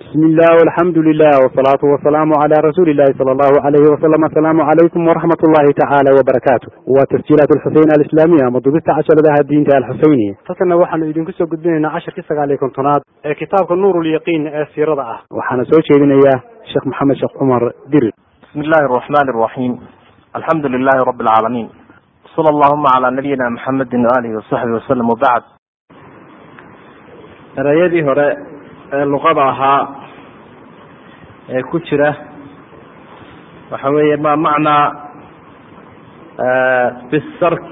bismi illah alxamdu lilah wsalaatu wasalaamu cala rasuuli illahi sala allahu alayhi wasalam asalaamu calaykum waraxmat ullahi tacaala wabarakaatu waa tasjiilaat alxuseyn alislaamiya ama dubista casharadaha diinta alxuseyniya taasna waxaanu idinku soo gudbinaynaa casharkii sagaal iyo kontonaad ee kitaabka nuur lyaqiin ee siirada ah. Waxaana soo jeedinayaa sheekh maxamed sheekh cumar dirir bismi illahi araxmani araxiim alxamdu lilahi rabi alcaalamiin sala allahuma cala nabiyina maxamedi waalihi wasaxbi wasalam wabacd erayadii hore ee luqada ahaa ee ku jira waxa weeye ma macnaa bisark.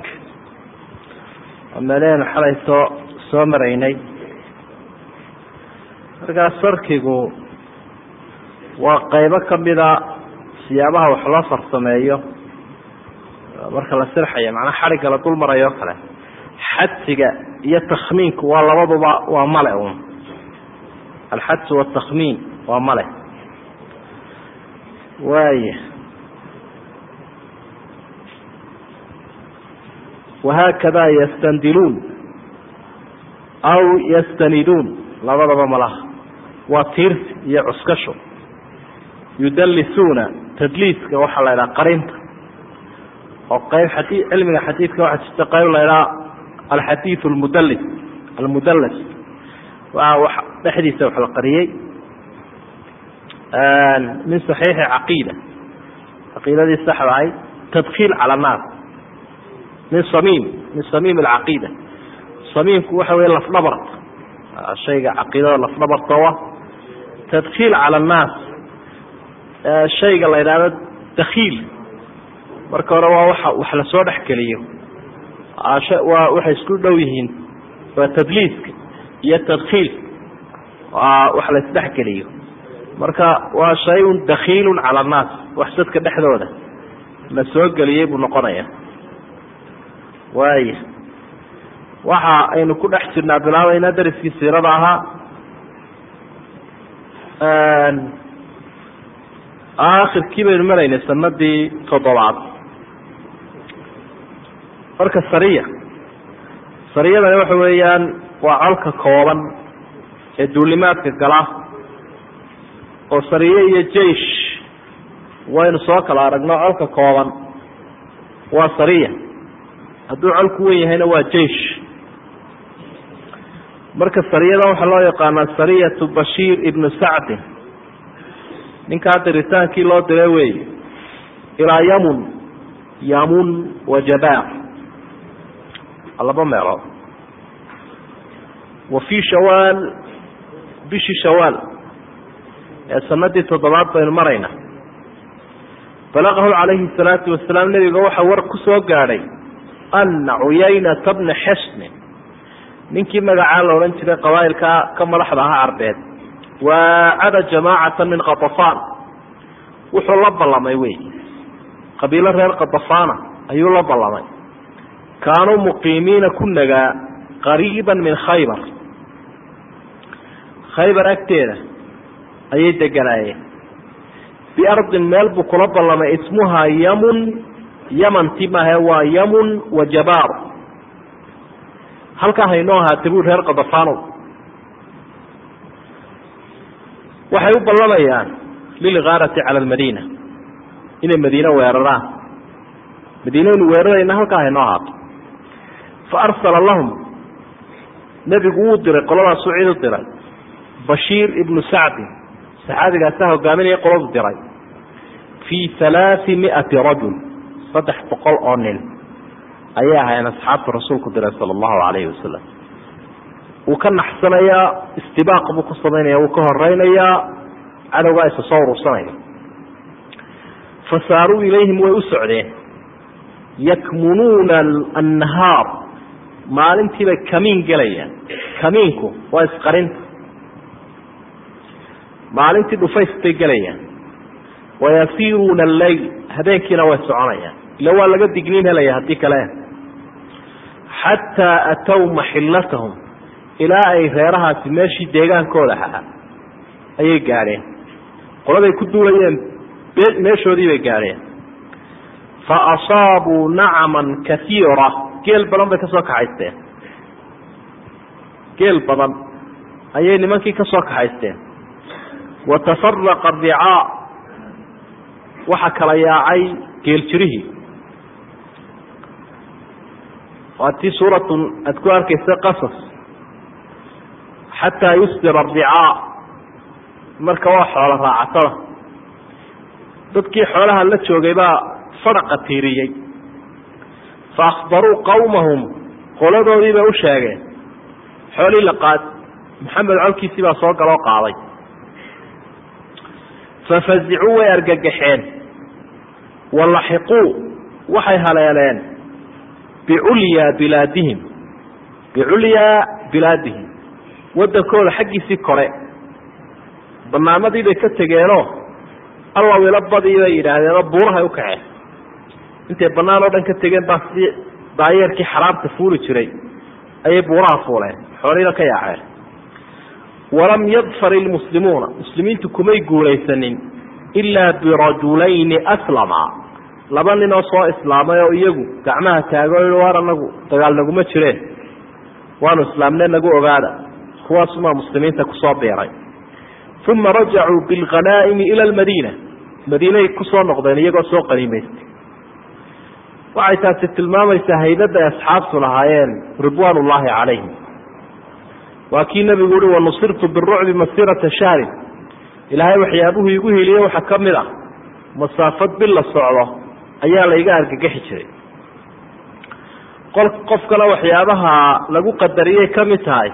Oo meelehenu xalay soo soo maraynay. Markaa sarkigu waa qeybo kamida siyaabaha wax loo farsameeyo marka la sirxayo macnaa xadhigga la dul marayo o kale xadsiga iyo takhmiinku waa labaduba waa male un alxadsu watakhmiin waa male waaya wahaakada yastandiluun aw yastaniduun labadaba malaha waa tiirsi iyo cuskasho. Yudallisuuna tadliiska waxaa la idhaha qarinta oo qeyb xadi cilmiga xadiidka waxaa jirta qeyb la idhaha alxadiid almudalis almudalas waa dhexdiisa wax la qariyey. Min saxiixi caqiida. Caqiidadii saxda ahayd tadkiil cala annaas min samiim min samiim alcaqiida. Samiimku waxa wey lafdhabarta shayga caqiidada lafdhabarta wa tadkiil cala annaas shayga la yidhahdo dakhiil. Marka hore waa waxa wax la soo dhex geliyo. Waa waxay isku dhow yihiin. Waa tadliiska iyo tadkiil wax la isdhexgeliyo marka waa shay-un dakhiilun cala annaas wax dadka dhexdooda. La soo geliyey buu noqonaya waaya waxa aynu ku dhex jirnaa bilaabeynaa dariskii siirada ahaa. Aakhirkii baynu maraynay sanadii toddobaad. Marka sariya. Sariyadani waxa weeyaan waa colka kooban ee duulimaadka gala oo sariye iyo jeish waynu soo kala aragno colka kooban waa sariya hadduu colku wen yahayna waa jeish marka sariyadan waxaa loo yaqaanaa sariyatu bashiir ibnu sacdin ninkaa diritaankii loo diray wey ilaa yamun. Yamun wa jabaar laba meelood wa fii shawaal bishii shawaal ee sanadii toddobaad baynu marayna. Balaqahu calayhi salaatu wasalaam nebiga waxaa war ku soo gaadhay ana cuyaynata bna xesnin ninkii magacaa la odhan jiray qabaa'ilka ka madaxda ahaa carbeed waacada jamaacata min katafaan wuxuu la ballamay wey. Qabiilo reer katafaana ayuu la ballamay. Kaanuu muqiimiina ku nagaa qariiba min khaybar khaybar agteeda ayay deganaayeen. Biardin meel buu kula ballamay ismuhaa yamun yamanti maahe waa yamun wa jabaar. Halkaa haynoo ahaata bui reer kadafaanow waxay u ballamayaan lilgaarati cala almadiina inay madiine weeraraan. Madiinaynu weerarayna halkaa haynoo ahaato. Fa arsala lahum nebigu wuu diray qoladaasuu cid u diray bashiir ibnu sacdin saxaabigaasaa hogaaminaya qoladu diray. Fii halaai miati rajul. Saddex boqol oo nin. Ayay ahayn asxaabta rasuulku diray sala allahu calayhi wasalam wuu ka naxsanayaa istibaaq buu ku samaynaya wuu ka horeynayaa cadowgaa isa soo urursanaya fa ilayhim way u socdeen. Yakmunuuna annahaar. Maalintiibay kamiin gelayaan. Kamiinku waa isqarinta maalintii dhufays bay gelayaan wayasiiruuna alleyl habeenkiina way soconayaan. Ila waa laga digniin helaya haddii kale. Xataa atow maxillatahum ilaa ay reerahaasi meeshii deegaankooda ahaa ayay gaadheen. Qoladay ku duulayeen meeshoodii bay gaadheen. Fa asaabuu nacaman kaiira geel badan bay ka soo kaxaysteen. Geel badan ayay nimankii ka soo kaxaysteen watafaraqa aricaa waxa kala yaacay geeljirihii waa tii suuratun aad ku arkaysa qasas. Xataa yusdira aricaa marka waa xoolo raacatada. Dadkii xoolaha la joogay baa faraqa tiiriyey. Fa akhbaruu qawmahum. Qoladoodii bay u sheegeen. Xoolii la qaad. Maxamed colkiisii baa soo galoo qaaday fafazicuu way argagaxeen walaxiquu waxay haleeleen biculyaa bilaadihim biculyaa bilaadihim waddankooda xaggiisii kore banaanadii bay ka tegeenoo allaw ila badii bay yidhaahdeenoo buurahay u kaceen intay banaan oo dhan ka tegeen baa si daayeerkii xaraabta fuuli jiray ayay buuraha fuuleen xoolihiina ka yaaceen walam yadfar ilmuslimuuna muslimiintu kumay guulaysanin ilaa birajulayni aslama. Laba nin oo soo islaamay oo iyagu gacmaha taago waar anagu dagaal naguma jireen. Waanu islaamne nagu ogaada. Kuwaasumaa muslimiinta ku soo biiray. Uma rajacuu bilghanaa'imi ila almadiina. Madiinay ku soo noqdeen iyagoo soo qaniimaystay. Waxay taasi tilmaamaysaa haybadda ay asxaabtu lahaayeen ridwaan ullaahi calayhim waa kii nebigu uhi wanusirtu birucbi masirata shahrin ilaahay waxyaabuhu igu heliye waxaa ka mid a masaafad bil la socdo ayaa layga argagaxi jiray. Qofkana waxyaabaha lagu qadariyay ka mid tahay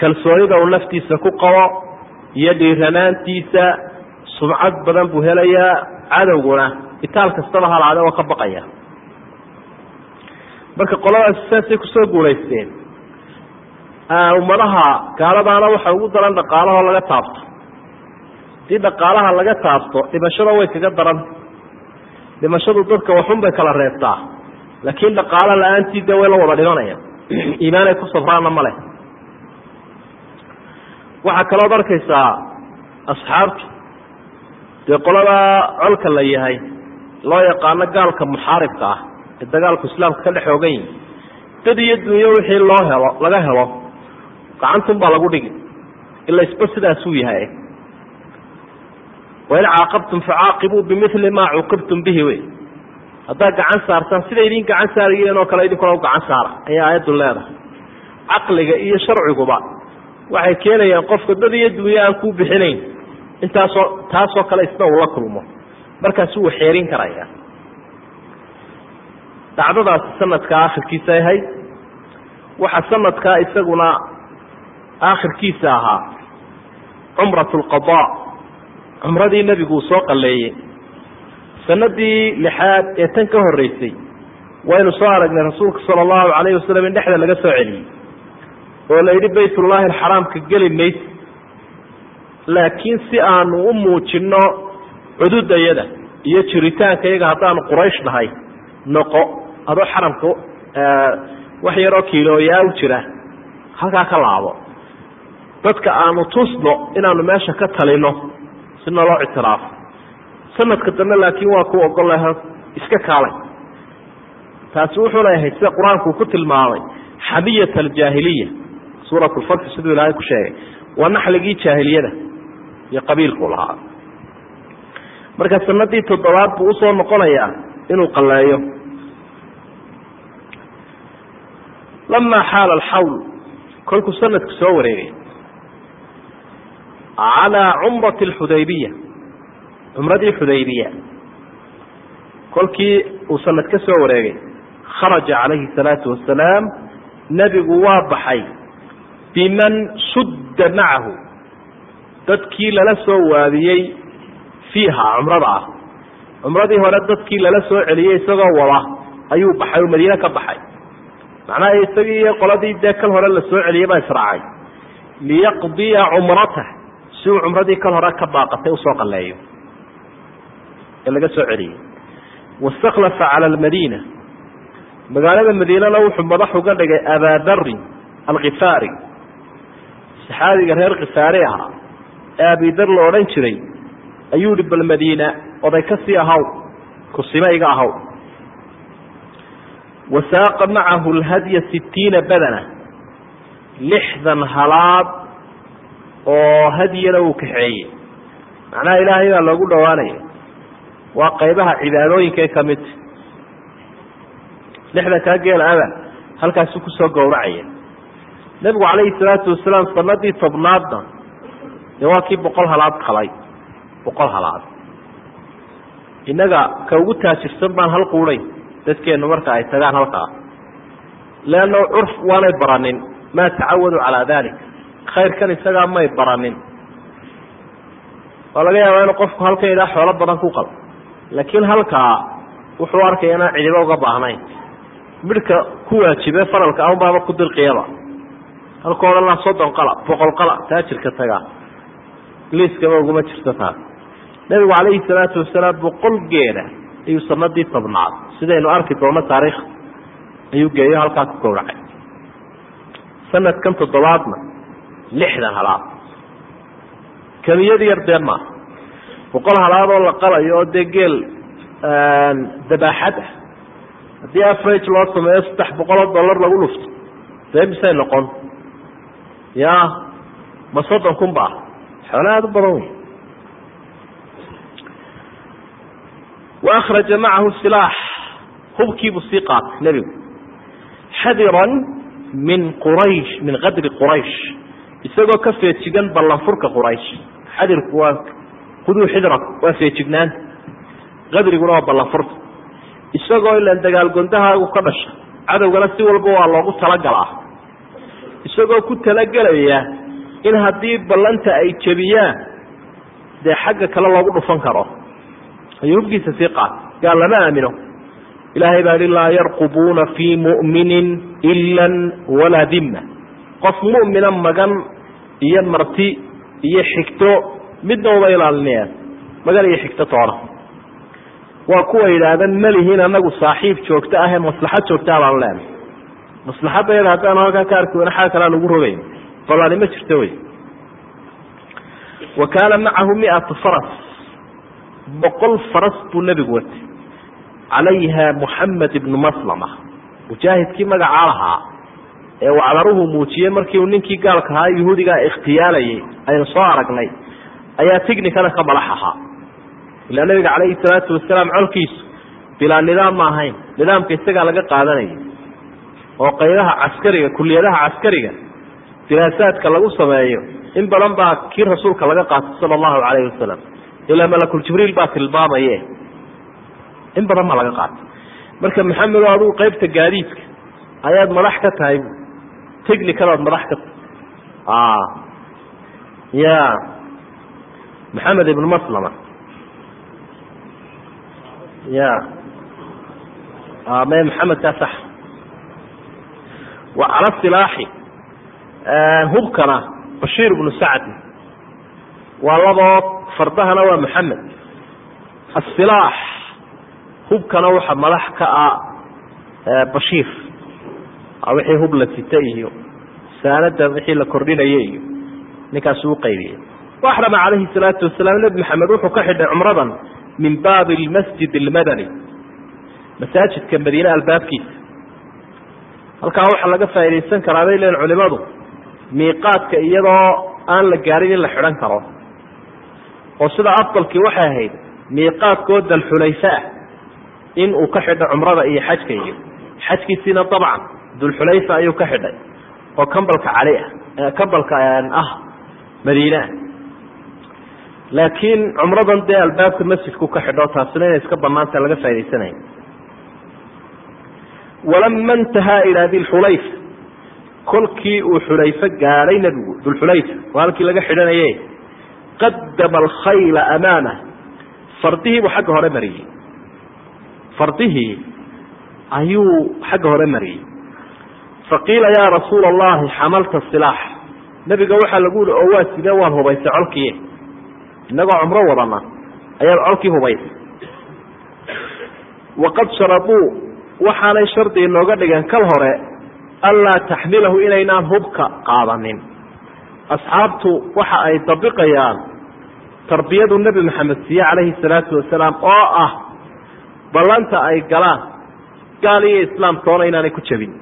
kalsoonida uu naftiisa ku qabo iyo dhiiranaantiisa sumcad badan buu helayaa cadowguna itaal kastaba halaade oo ka baqaya. Marka qoladaas saasay ku soo guulaysteen ummadaha gaaladaana waxa ugu daran dhaqaalahoo laga taabto. Haddii dhaqaalaha laga taabto dhimashada way kaga daran. Dhimashadu dadka waxun bay kala reebtaa. Laakiin dhaqaalo la'aantii dee way la wada dhimanaya iimaanay ku sabraana ma leh. Waxaa kalood arkaysaa asxaabtu. Dee qolada colka la yahay loo yaqaano gaalka muxaaribka ah ee dagaalku islaamka ka dhex oogan yihi dad iyo dunyo wixii loo helo laga helo gacantun baa lagu dhigi ila isba sidaasuu yahay. Wain caaqabtum facaaqibuu bimili maa cuqibtum bihi wey. Haddaad gacan saartaan siday idin gacan saarayeen oo kale idinkuna u gacan saara ayaa aayaddu leedahay. Caqliga iyo sharciguba waxay keenayaan qofka dad iyo dunyo aan kuu bixinayn intaasoo taasoo kale isna uu la kulmo. Markaasuu waxeerin karaya dhacdadaasi sanadkaa akhirkiisa ahayd. Waxaa sanadkaa isaguna aakhirkiisa ahaa cumrat lqada cumradii nebigu uu soo qalleeyey. Sanadii lixaad ee tan ka horreysay waynu soo aragnay rasuulka sala allahu calayhi wasalam in dhexda laga soo celiyey oo la yidhi baytullaahi alxaraamka geli mayse laakiin si aanu u muujinno cududayada iyo jiritaanka iyaga haddaanu quraysh nahay noqo adoo xaramka wax yaroo kiilooyaa u jira halkaa ka laabo dadka aanu tusno inaanu meesha ka talino si naloo ictiraafo sanadka dambe laakiin waa ku ogolaha iska kaalay. Taasi wuxuuna ahayd sida qur'aanku ku tilmaamay xamiyat aljaahiliya suurat lfatxi siduu ilaahay ku sheegay waa naxligii jaahiliyada iyo qabiilku lahaa. Marka sanadii toddobaad buu u soo noqonayaa inuu qalleeyo. Lamaa xaala alxawl kolkuu sanadku soo wareegay calaa cumrati alxudaybiya cumradii xudaybiya kolkii uu sanad ka soo wareegay kharaja calayhi salaatu wasalaam nebigu waa baxay biman shudda macahu dadkii lala soo waadiyey fiiha cumrada ah cumradii hore dadkii lala soo celiyey isagoo wada ayuu baxay oo madiine ka baxay macnaha isagii iyo qoladii dee kal hore la soo celiyey baa israacay liyaqdiya cumratah si uu cumradii kal hore ka baaqatay u soo qalleeyo ee laga soo celiyey. Wastakhlafa cala almadiina. Magaalada madiinana wuxuu madax uga dhigay abaadarin alkifaari saxaabiga reer kifaari ahaa ee abidar la odhan jiray ayuu ihi bal oday ka sii ahaw kusima iga ahaw wasaaqa macahu lhadya sitiina badana lixdan halaad oo hadyana uu kaxeeyey. Macnaha ilaahay baa loogu dhawaanaya waa qaybaha cibaadooyinkae ka midta lixda kaa geel aba halkaasu ku soo gowracaya. Nebigu calayhi salaatu wasalaam sanadii tobnaadna dee waa kii boqol halaad qalay. Boqol halaad. Innaga ka ugu taajirsan baan hal quudayn dadkeennu marka ay tagaan halkaa. Leanna curf waanay baranin maa tacawadu calaa dalik khayrkan isagaa may baranin. Waa laga yaabaa inuu qofku halkan idhaa xoolo badan ku qal laakiin halkaa wuxuu arkaya inaan cidiba uga baahnayn. Midhka ku waajibe faralka aunbaaba ku dirqiyaba halka odhan laa soddon qala boqol qala taajirka tagaa liiskaba uguma jirto taas nebigu calayhi salaatu wasalaam boqol geeda ayuu sanadii tobnaad. Sidaynu arki doono taariikh. Ayuu geeyo halkaa ku gowracay. Sanadkan toddobaadna lixdan halaad. Kamiyad yar dee maaha boqol halaad oo la qalayo oo dee geel dabaaxad ah. Haddii average loo sameeyo saddex boqol oo dollar lagu dhufto dee misay noqon? Ya ma soddon kun ba ah. Xoolo aada u badan wey wa macahu silaax hubkiibuu sii qaatay nebigu. Xadiran min quraysh min qadri quraysh isagoo ka feejigan ballanfurka quraysh. Xadirku waa khuduu xidraku waa feejignaanta qadriguna waa ballanfurka isagoo ilan dagaalgondahaagu ka dhasha cadowgana si walba waa loogu talagalaa. Isagoo ku talagelaya in haddii ballanta ay jebiyaan dee xagga kale loogu dhufan karo. Ayuu hubkiisa sii qaatay gaal lama aamino. Ilaahay baa ihi laa yarqubuuna fii mu'minin ilan walaa dimma qof mu'mina magan iyo marti iyo xigto midna ilaalinayaan magan iyo xigto toona waa kuwa yidhaahdan malihiin anagu saaxiib joogto ahee maslaxad joogta abaan leenay maslaxadda yada haddaan halkaa ka arki weyna xaga kalean ugu rogayn. Ballani ma jirto wey. Wa kaana macahu miatu faras. Boqol faras buu nebigu watay. Calayha muxamed ibnu maslama. Mujaahidkii magacaa lahaa ee wacdaruhu muujiyey markii uu ninkii gaalka ahaa yuhuudigaa ikhtiyaalayay aynu soo aragnay ayaa tignikana ka madax ahaa. Ilaa nabiga calayhi salaatu wasalaam colkiisu bilaa nidaam ma ahayn nidaamka isagaa laga qaadanaya oo qaybaha caskariga kuliyadaha caskariga diraasaadka lagu sameeyo in badan baa kii rasuulka laga qaatay sala allahu calayhi wasalam ilaa malakul jibriil baa tilmaamaye in badan baa laga qaatay. Marka maxamedo adigu qaybta gaadiidka ayaad madax ka tahay bu technicadaad madax ka tahay ya. Maxamed ibnu maslama. Ya. Me maxamedkaa sax. Wa cala silaaxi hubkana bashiir ibnu sacdi waa laboo fardahana waa maxamed asilaax hubkana waxa madax ka ah bashiir wixii hub la sita iyo saanada wixii la kordhinaya iyo ninkaas u qaybiyey waxrama calayhi salaatu wasalaam nebi maxamed wuxuu ka xidhay cumradan min baabi lmasjid almadani masaajidka madiine albaabkiisa halkaa waxaa laga faaidaysan karaa bay leeyiin culimadu miiqaadka iyadoo aan la gaadhin in la xidhan karo. Oo sida afdalkii waxay ahayd miiqaadkoo dalxulayfe ah in uu ka xidho cumrada iyo xajka iyo xajkiisiina dabcan dulxulayfa ayuu ka xidhay oo kambalka cali ah kambalka ah madiine ah laakiin cumradan dee albaabka masjidku ka xidho taasina inay iska banaanta laga faa'idaysanaya walama intahaa ilaa dilxulayfa kolkii uu xulayfe gaadhay nebigu dulxulayfa waa halkii laga xidhanaye qadama alkhayla amaamah fardihii buu xagga hore mariyey. Fardihii ayuu xagga hore mariyey faqiila yaa rasuula allahi xamalta silaax nebiga waxaa lagu yihi oo waa sidee waan hubaysay colkii innagoo cumro wadana ayaad colkii hubaysay waqad sharaduu waxaanay shardi inooga dhigeen kal hore anlaa taxmilahu inaynaan hubka qaadanin asxaabtu waxa ay dabiqayaan tarbiyadu nebi maxamed siiye calayhi salaatu wasalaam oo ah ballanta ay galaan gaal iyo islaamkoona inaanay ku jebin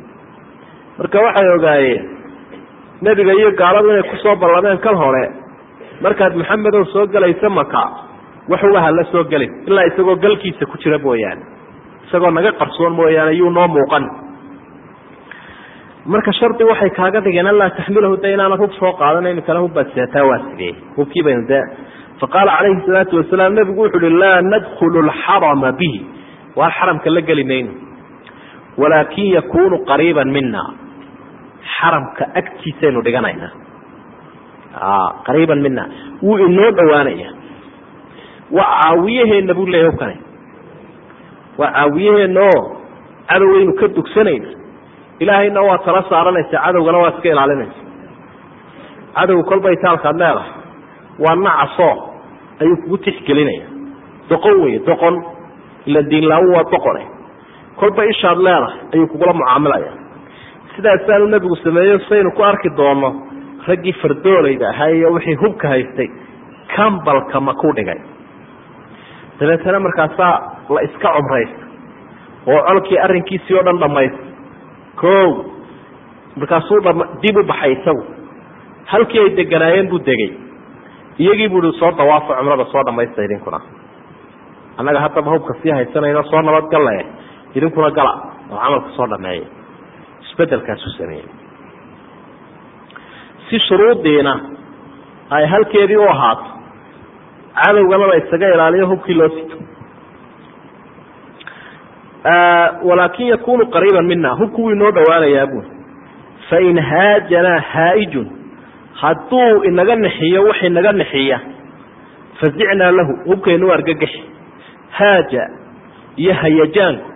marka waxay ogaayeen nebiga iyo gaaladu inay ku soo ballameen kal hore. Markaad maxamedow soo gelaysa maka wax uga hala soo gelin ilaa isagoo galkiisa ku jira mooyaane isagoo naga qarsoon mooyaane yuu noo muuqan. Marka shardi waxay kaaga dhigeen anlaa taxmilahu de inaanad hub soo qaadanayno kale hubbaad seetaa waa sidee? Hubkii baynu de faqaala calayhi salaatu wasalaam nebigu wuxu uhi laa nadkhulu lxarama bihi. Waar xaramka la geli mayno. Walaakin yakunu qariiban mina xaramka agtiisaynu dhiganaynaa qariiban mina wuu inoo dhowaanaya. Waa caawiyaheena buu leeyahy hubkani. Waa caawiyaheena oo cadowgaynu ka dugsanayna ilaahayna waa tala saaranaysa cadowgana waa iska ilaalinaysa. Cadow kolba itaalkaad leedahay. Waa nacasoo ayuu kugu tixgelinaya doqon wey doqon. Ila diinlaawo waa doqone. Kolba ishaad leedahay ayuu kugula mucaamilaya sidaasaanu nebigu sameeyo saynu ku arki doono raggii fardoolayda ahaa iyo wixii hubka haystay cambalka ma ku dhigay. Dabeetana markaasaa la iska cumraysta oo colkii arrinkiisii oo dhan dhamaysta o markaasuu dib u baxay isagu. Halkii ay deganaayeen buu degay. Iyagii buu soo dawaafo cumrada soo dhamaysta idinkuna. Annaga haddaba hubka sii haysanayno soo nabadgalle idinkuna gala oo camalka soo dhameeya isbedelkaasuu sameeyey. Si shuruudiina ay halkeedii u ahaato cadowgana la isaga ilaaliyo hubkii loo sito. Walaakin yakunu qariiba mina hubku wuu inoo dhowaanayaa bui fain haajanaa haaijun hadduu inaga nixiyo wax inaga nixiya fazicnaa lahu hubkaynu argagaxi. Haaja iyo hayajaanku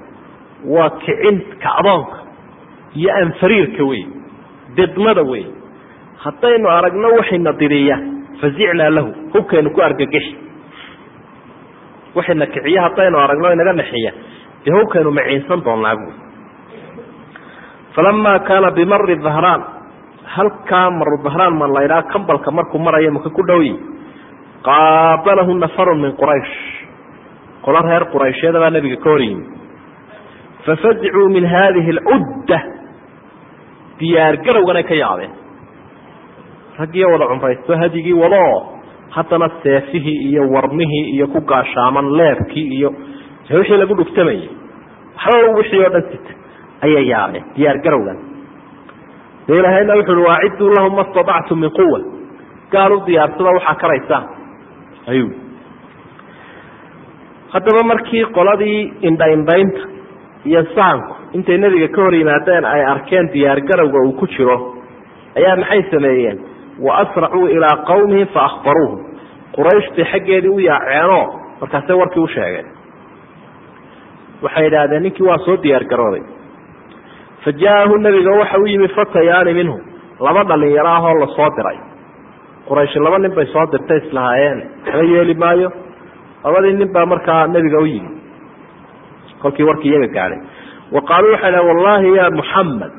waa kicin kacdoonka iyo anfariirka wey didmada wey haddaynu aragno waxayna diriya fazicnaa lahu hubkaynu ku argagaxi waxayna kiciya haddaynu aragno inaga nixiya dee hubkaynu maciinsan doonaa buui falamaa kaana bimari dahraan halkaa maru dahraan ma laydhaa kambalka markuu maraya maka ku dhowyi qaabalahu nafarun min quraysh. Qolo reer qurayshyada baa nabiga ka hor yimi. Fafazicuu min haadihi alcudda diyaar garowganay ka yaabeen raggiiyo wada cumraysto hadigii wadoo haddana seefihii iyo warmihii iyo ku gaashaaman leebkii iyo wixii lagu dhugtamayay. Waxba wixii oo dhan sita ayay yaabeen diyaar garowgan. De ilaahayna wuxu uhi waacidduu lahum ma staطactum min quwa gaal u diyaarsada waxaa karaysaan ayuu. Haddaba markii qoladii indhaindhaynta iyo saanku intay nebiga ka hor yimaadeen ay arkeen diyaar garowga uu ku jiro ayaa maxay sameeyeen? Wa asracuu ilaa qawmihim faahbaruuhum qurayshtii xaggeedii u yaaceenoo markaasay warkii u sheegeen. Waxay idhaahdeen ninkii waa soo diyaar garooday. Fa jaahu nebiga waxa u yimi fatayaani minhu. Laba dhalinyaro ahoo la soo diray. Qurayshi laba nin bay soo dirtay islahaayeen. Waxba yeeli maayo. Labadii nin baa markaa nebiga u yimi. Kolkii warkii iyaga gaadhay wa qaaluu waxay dhahen wallahi ya muxamed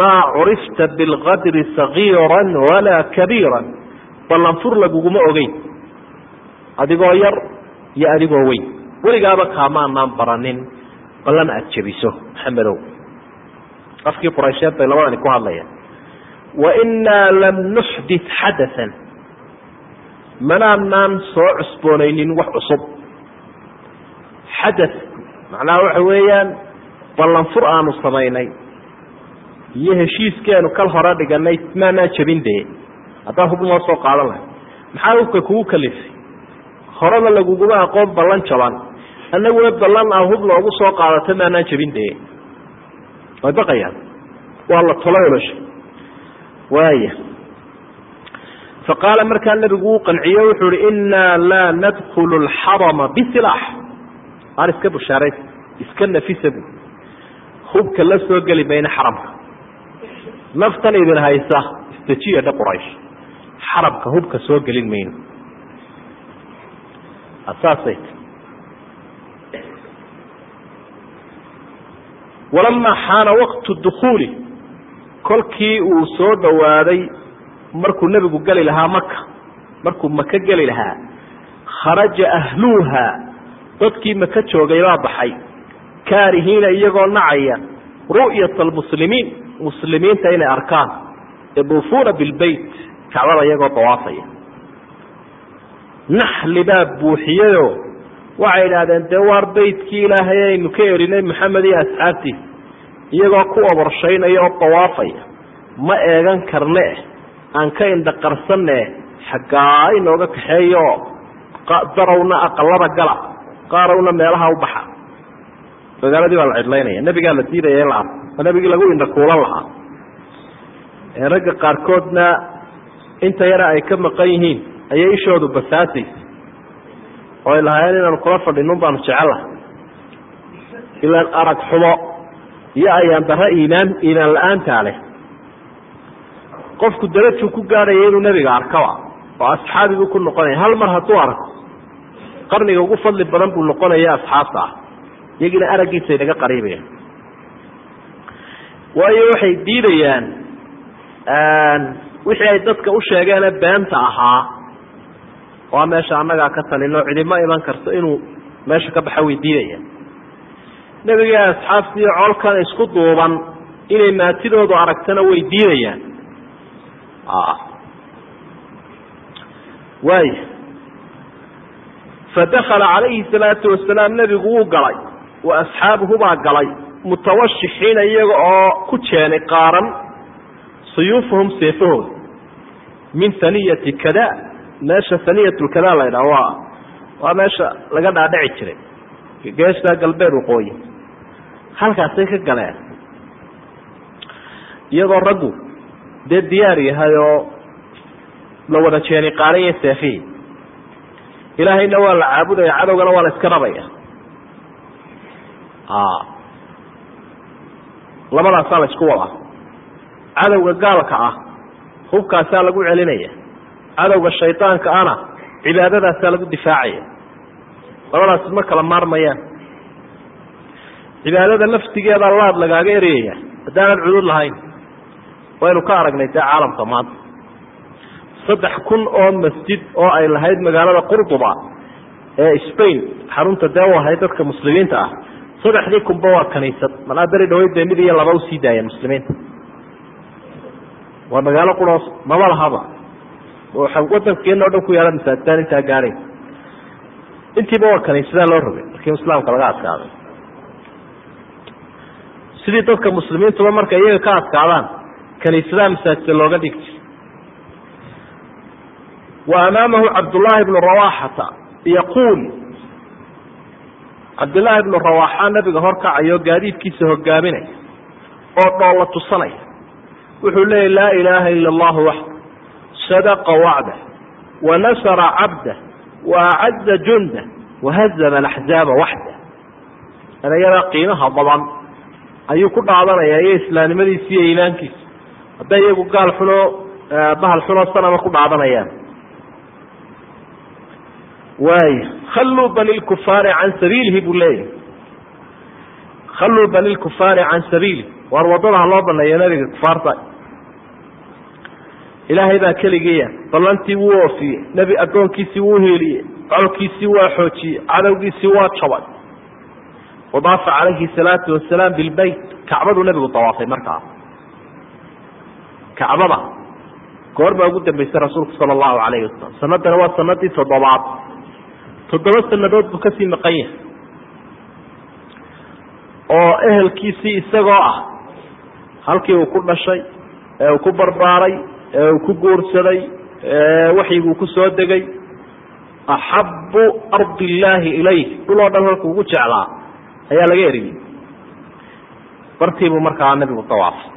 maa curifta bilqadri sagiira walaa kabiira ballanfur laguguma ogeyn adigoo yar iyo adigoo weyn weligaaba kaamaanaan baranin ballan aada jebiso maxamedow afkii quraysheed bay labadani ku hadlayaan wainaa lam nuxdit xadathan manaanaan soo cusboonaynin wax cusub xadath macnaha waxa weeyaan ballanfur aanu samaynay. Iyo heshiiskeenu kal hore dhiganay maanaan jebin dee? Haddaan hub noo soo qaadan lahay. Maxaa hubka kugu kalifay? Horena laguguma aqoon ballan jaban. Annaguna ballan ah hub noogu soo qaadata maanaan jebin dee? Way baqayaan. Waa la tolo olosha waaya faqaala markaa nebigu uu qanciye wuxuu uhi innaa laa nadkulu alxarama bisilaax aan iska bushaarays iska nafisa bu hubka la soo geli mayna xaramka naftan idin haysa istajiya quraysh. Xaramka hubka soo gelin mayno. Asaasay. Walamaa xaana waqtu dukuuli kolkii uu soo dhowaaday markuu nebigu geli lahaa maka markuu maka geli lahaa kharaja ahluuha. Dadkii maka joogay baa baxay kaarihiina iyagoo nacaya ru'yata almuslimiin muslimiinta inay arkaan yaduufuuna bilbeyt kacbada iyagoo dawaafaya. Naxli baa buuxiyayo waxay idhaahdeen dee waar beytkii ilaahay aynu ka erinay maxamed iyo asxaabtiisa iyagoo ku oborshaynaya oo dawaafaya. Ma eegan karne aan ka indhaqarsanne xaggaa inooga kaxeeyo. Darawna aqalada gala qaarowna meelaha u baxa magaaladii baa la cidlaynaya. Nebigaa la diidaya in la arko oo nebigii lagu indhakuulan lahaa. Ragga qaarkoodna inta yara ay ka maqan yihiin ayay ishoodu basaasaysa oo ay lahaayeen inaanu kula fadhinun baanu jecelahay ilaan arag xumo iyo ayaan darro iimaan iimaan la'aantaa leh. Qofku darajuu ku gaadhaya inuu nebiga arkaba oo asxaabi buu ku noqonaya. Hal mar hadduu arko qarniga ugu fadli badan buu noqonaya asxaabta ah iyagiina araggiisa inaga qariibayaan waayo waxay diidayaan wixii ay dadka u sheegeene beenta ahaa waa meesha annagaa ka talino cidima iman karto inuu meesha ka baxa way diidayaan. Nebiga asxaabtiiyo colkan isku duuban inay maatidoodu aragtana way diidayaan. Waaya fadakala calayhi salaatu wasalaam nebigu wuu galay wa asxaabuhu baa galay mutawashixiina iyaga oo ku jeenay qaaran suyuufuhum seefahooda. Min haniyati kada meesha haniyatulkada la ydhaha waa waa meesha laga dhaadhici jiray. Geesta galbeed waqooyi halkaasay ka galeen. Iyadoo raggu dee diyaar yahay oo la wada jeeni qaaranya seefihi ilaahayna waa la caabudaya cadowgana waa la iska rabaya labadaasaa la isku wadaa cadowga gaalka ah hubkaasaa lagu celinaya. Cadowga shaydaanka ana cibaadadaasaa lagu difaacaya. Labadaas ma kala maarmayaan. Cibaadada laftigeeda laad lagaaga ereyaya haddaanad cudud lahayn waynu ka aragnay dee caalamka maanta saddex kun oo masjid oo ay lahayd magaalada qurduba ee spain xarunta dee u ahayd dadka muslimiinta ah saddexdii kunba waa kaniisad manaa beri dhaweyd bay mid iyo laba u sii daayeen muslimiinta. Waa magaalo quroos maba lahaba wadankeena o dhan ku yaalla masaajidaan intaa gaadhay. Intiiba waa kaniisadaa loo rogay markii islaamka laga adkaaday. Sidii dadka muslimiintuba markay iyaga ka adkaadaan kaniisadaha masaajida looga dhigti wa amaamahu cabdullaahi bnu rawaxata yaquul cabdillaahi bnu rawaxa nabiga horkacayo gaadiidkiisa hogaaminaya oo dhoolla tusanaya wuxuu leeyay laa ilaaha ila allahu waxda sadaqa wacdah wa nasara cabdah wa acadda jundah wahazama alaxzaaba waxda erayadaa qiimaha badan ayuu ku dhaadanaya iyo islaamnimadiisa iyo iimaankiisa. Hadday iyagu gaal xunoo bahal xunoo sanama ku dhaadanayaan waaya khalluu bani lkufaari can sabiilihi buu leeyahy khalluu bani lkufaari can sabiilih waar waddada loo baneeyo nabiga kufaarta ilaahay baa keligiiya ballantii wuu oofiyey nebi addoonkiisii wuu hiiliyey colkiisii waa xoojiyey cadowgiisii waa jabay wadaafa calayhi salaatu wasalaam bilbeyt kacbaduu nebigu dawaafay markaa. Kacbada goor baa ugu dambeysay rasuulku sala allahu calayhi wasalam sanadana waa sanadii toddobaad toddoba sanadood buu ka sii maqan yahay. oo ehelkiisii isagoo ah halkii uu ku dhashay ee uu ku barbaaray ee uu ku guursaday waxyiguu ku soo degay axabu ardi illaahi ilayh dhul oo dhan halku ugu jeclaa ayaa laga eriyey. Bartiibuu markaa nabigu dawaafay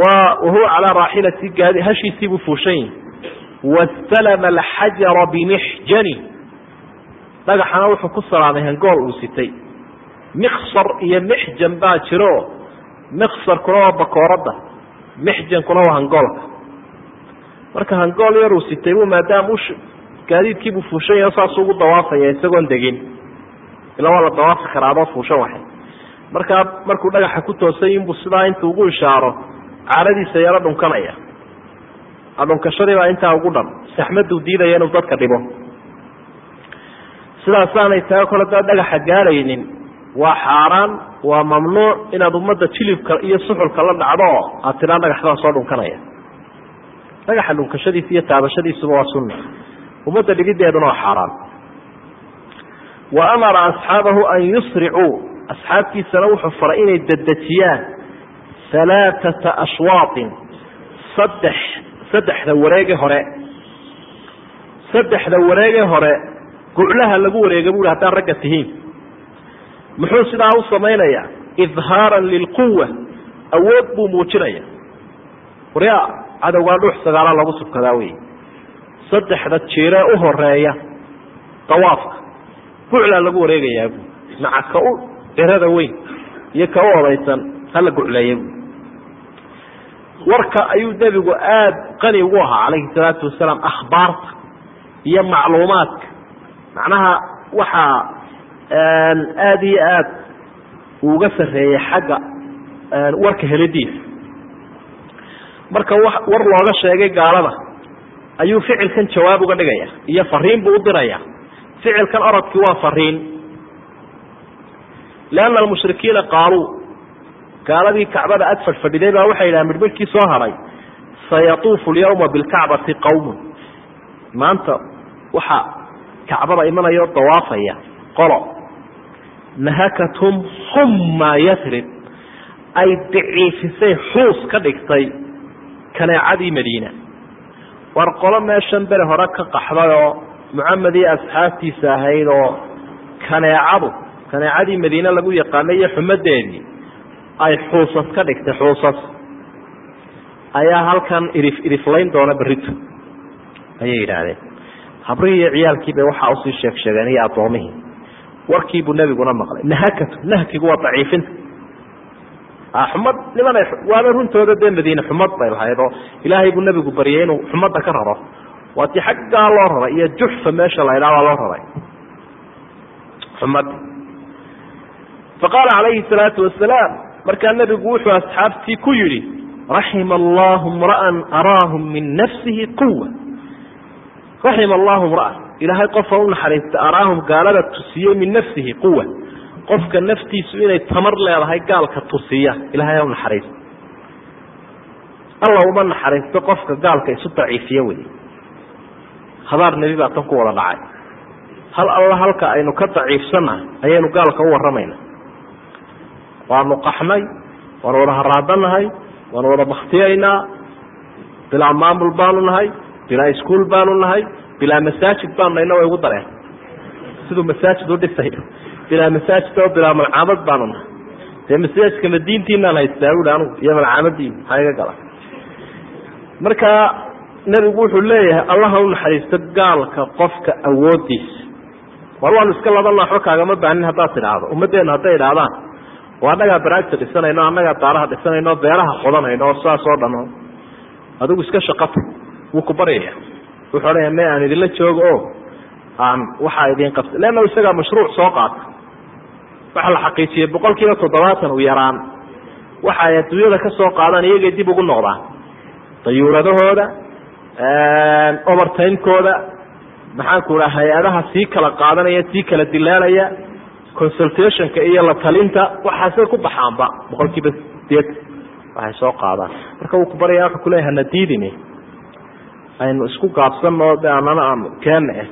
wa wahuwa calaa raaxilati gaadi hashiisiibuu fuushan yihi wastalama alxajara bimixjani dhagaxana wuxuu ku salaamay hangool uu sitay miksar iyo mixjan baa jiro miksarkuna waa bakooradda mixjankuna waa hangoolka marka hangool yaruu sitay buu maadaama gaadiidkiibuu fuushan yahay saasuu ugu dawaafaya isagoon degin ila waa la dawaafi karaa adoo fuushan waxay markaa markuu dhagaxa ku toosan yinbuu sidaa intuu ugu ishaaro caaradiisa yaro dhunkanaya dhunkashadii baa intaa ugu dhan. Saxmaduu diidaya inuu dadka dhibo. Sidaasaanay tahay kole daa dhagaxa gaadhaynin waa xaaraan waa mamnuuc inaad ummadda jilibka iyo suxulka la dhacdo oo aad tidhaa dhagaxdaa soo dhunkanaya. Dhagaxa dhunkashadiisa iyo taabashadiisuba waa sunna. Ummadda dhigiddeeduna waa xaaraan. Wa amara asxaabahu an yusricuu asxaabtiisana wuxuu faray inay dedejiyaan halaaثata ashwaaطin saddex saddexda wareege hore. Saddexda wareege hore guclaha lagu wareega bu hi haddaan ragga tihiin. Muxuu sidaa u samaynayaa idhaara lilquwa awood buu muujinaya. Waryaa cadowgaa dhuux sagaala lagu subkadaa wey saddexda jiiree u horreeya dawaafka. Guclaa lagu wareegayaa bu maca ka u cirada weyn iyo ka u odaysan hala gucleeya bu warka ayuu nebigu aada qani ugu ahaa calayhi salaatu wasalaam akhbaarta iyo macluumaadka. Macnaha waxaa aada iyo aad uga sarreeyey xagga warka helidiisa marka war looga sheegay gaalada ayuu ficilkan jawaab uga dhigaya iyo fariin buu u diraya. Ficilkan orodkii waa fariin. Lianna almushrikiina qaaluu gaaladii kacbada ag fadhfadhiday baa waxay yidhaha midhmidhkii soo haray sayatuufu lyawma bilkacbati qawmun. Maanta waxaa kacbada imanaya o dawaafaya qolo. Nahakathum humma yasrib ay daciifisay xuus ka dhigtay kaneecadii madiina. War qolo meeshan bere hore ka qaxday oo muxamed iyo asxaabtiisa ahayd oo kaneecadu kaneecadii madiine lagu yaqaanay iyo xumadeedii ay xuusas ka dhigtay xuusas ayaa halkan irif iriflayn doona berito ayay yidhaahdeen. Habrihii iyo ciyaalkiibay waxaa u sii sheeg sheegeen iyo addoomihii warkiibuu nebiguna maqlay. Nahakatu nahkigu waa daciifinta xumad niman waaba runtooda dee madiine xumad bay lahayd oo ilaahay buu nebigu baryay inuu xumadda ka raro. Waa tii xaggaa loo raray iyo juxfa meesha la ydhaa baa loo raray. Xumaddi faqaala calayhi salaatu wasalaam markaa nebigu wuxuu asxaabtii ku yidhi raxima allahu mra'an araahum min nafsihi quwa raxima allahu mra'an ilaahay qofa u naxariista araahum gaalada tusiye min nafsihi quwa qofka naftiisu inay tamar leedahay gaalka tusiya. Ilahay u naxariisto alla uma naxariisto qofka gaalka isu daciifiye wey habaar nebi baa tan ku wada dhacay. Hal alla halka aynu ka daciifsannahay ayaynu gaalka u warramayna waanu qaxnay waanu wada haraadanahay waanu wada baktiyaynaa bilaa maamul baanu nahay bilaa iskuol baanu nahay bilaa masaajid baanu nahayna way ugu dareen. Siduu masaajid u dhisayo bilaa masaajid oo bilaa malcaamad baanu nahay. Dee masaajidka madiintiinaan haystaa ui anugu iyo malcaamadiin maxaa iga gala? Marka nebigu wuxuu leeyahay allaha u naxariisto gaalka qofka awoodiisa war waanu iska labanna waxba kaagama baanin haddaad tidhaahdo ummaddeenu hadday idhaahdaan oo annagaa baraagta dhisanayno annagaa daaraha dhisanayno beeraha qodanayno oo saas oo dhan adigu iska shaqata wuu ku baryaya wuxuu odhanaya me aan idinla joogo o aan waxaa idiin qabta leanna isagaa mashruuc soo qaata. Waxaa la xaqiijiyey boqol kiiba toddobaatan u yaraan. Waxa ay adduunyada ka soo qaadaan iyagay dib ugu noqdaan. Dayuuradahooda overtimekooda maxaanku raa hay'adaha sii kala qaadanaya sii kala dilaalaya consultationka iyo la talinta waxaasay ku baxaanba boqol kiiba sideed waxay soo qaadaan. Marka wuu ku baraya wuxuu kuleeyahay hana diidini aynu isku gaabsanno de anana aan keena eh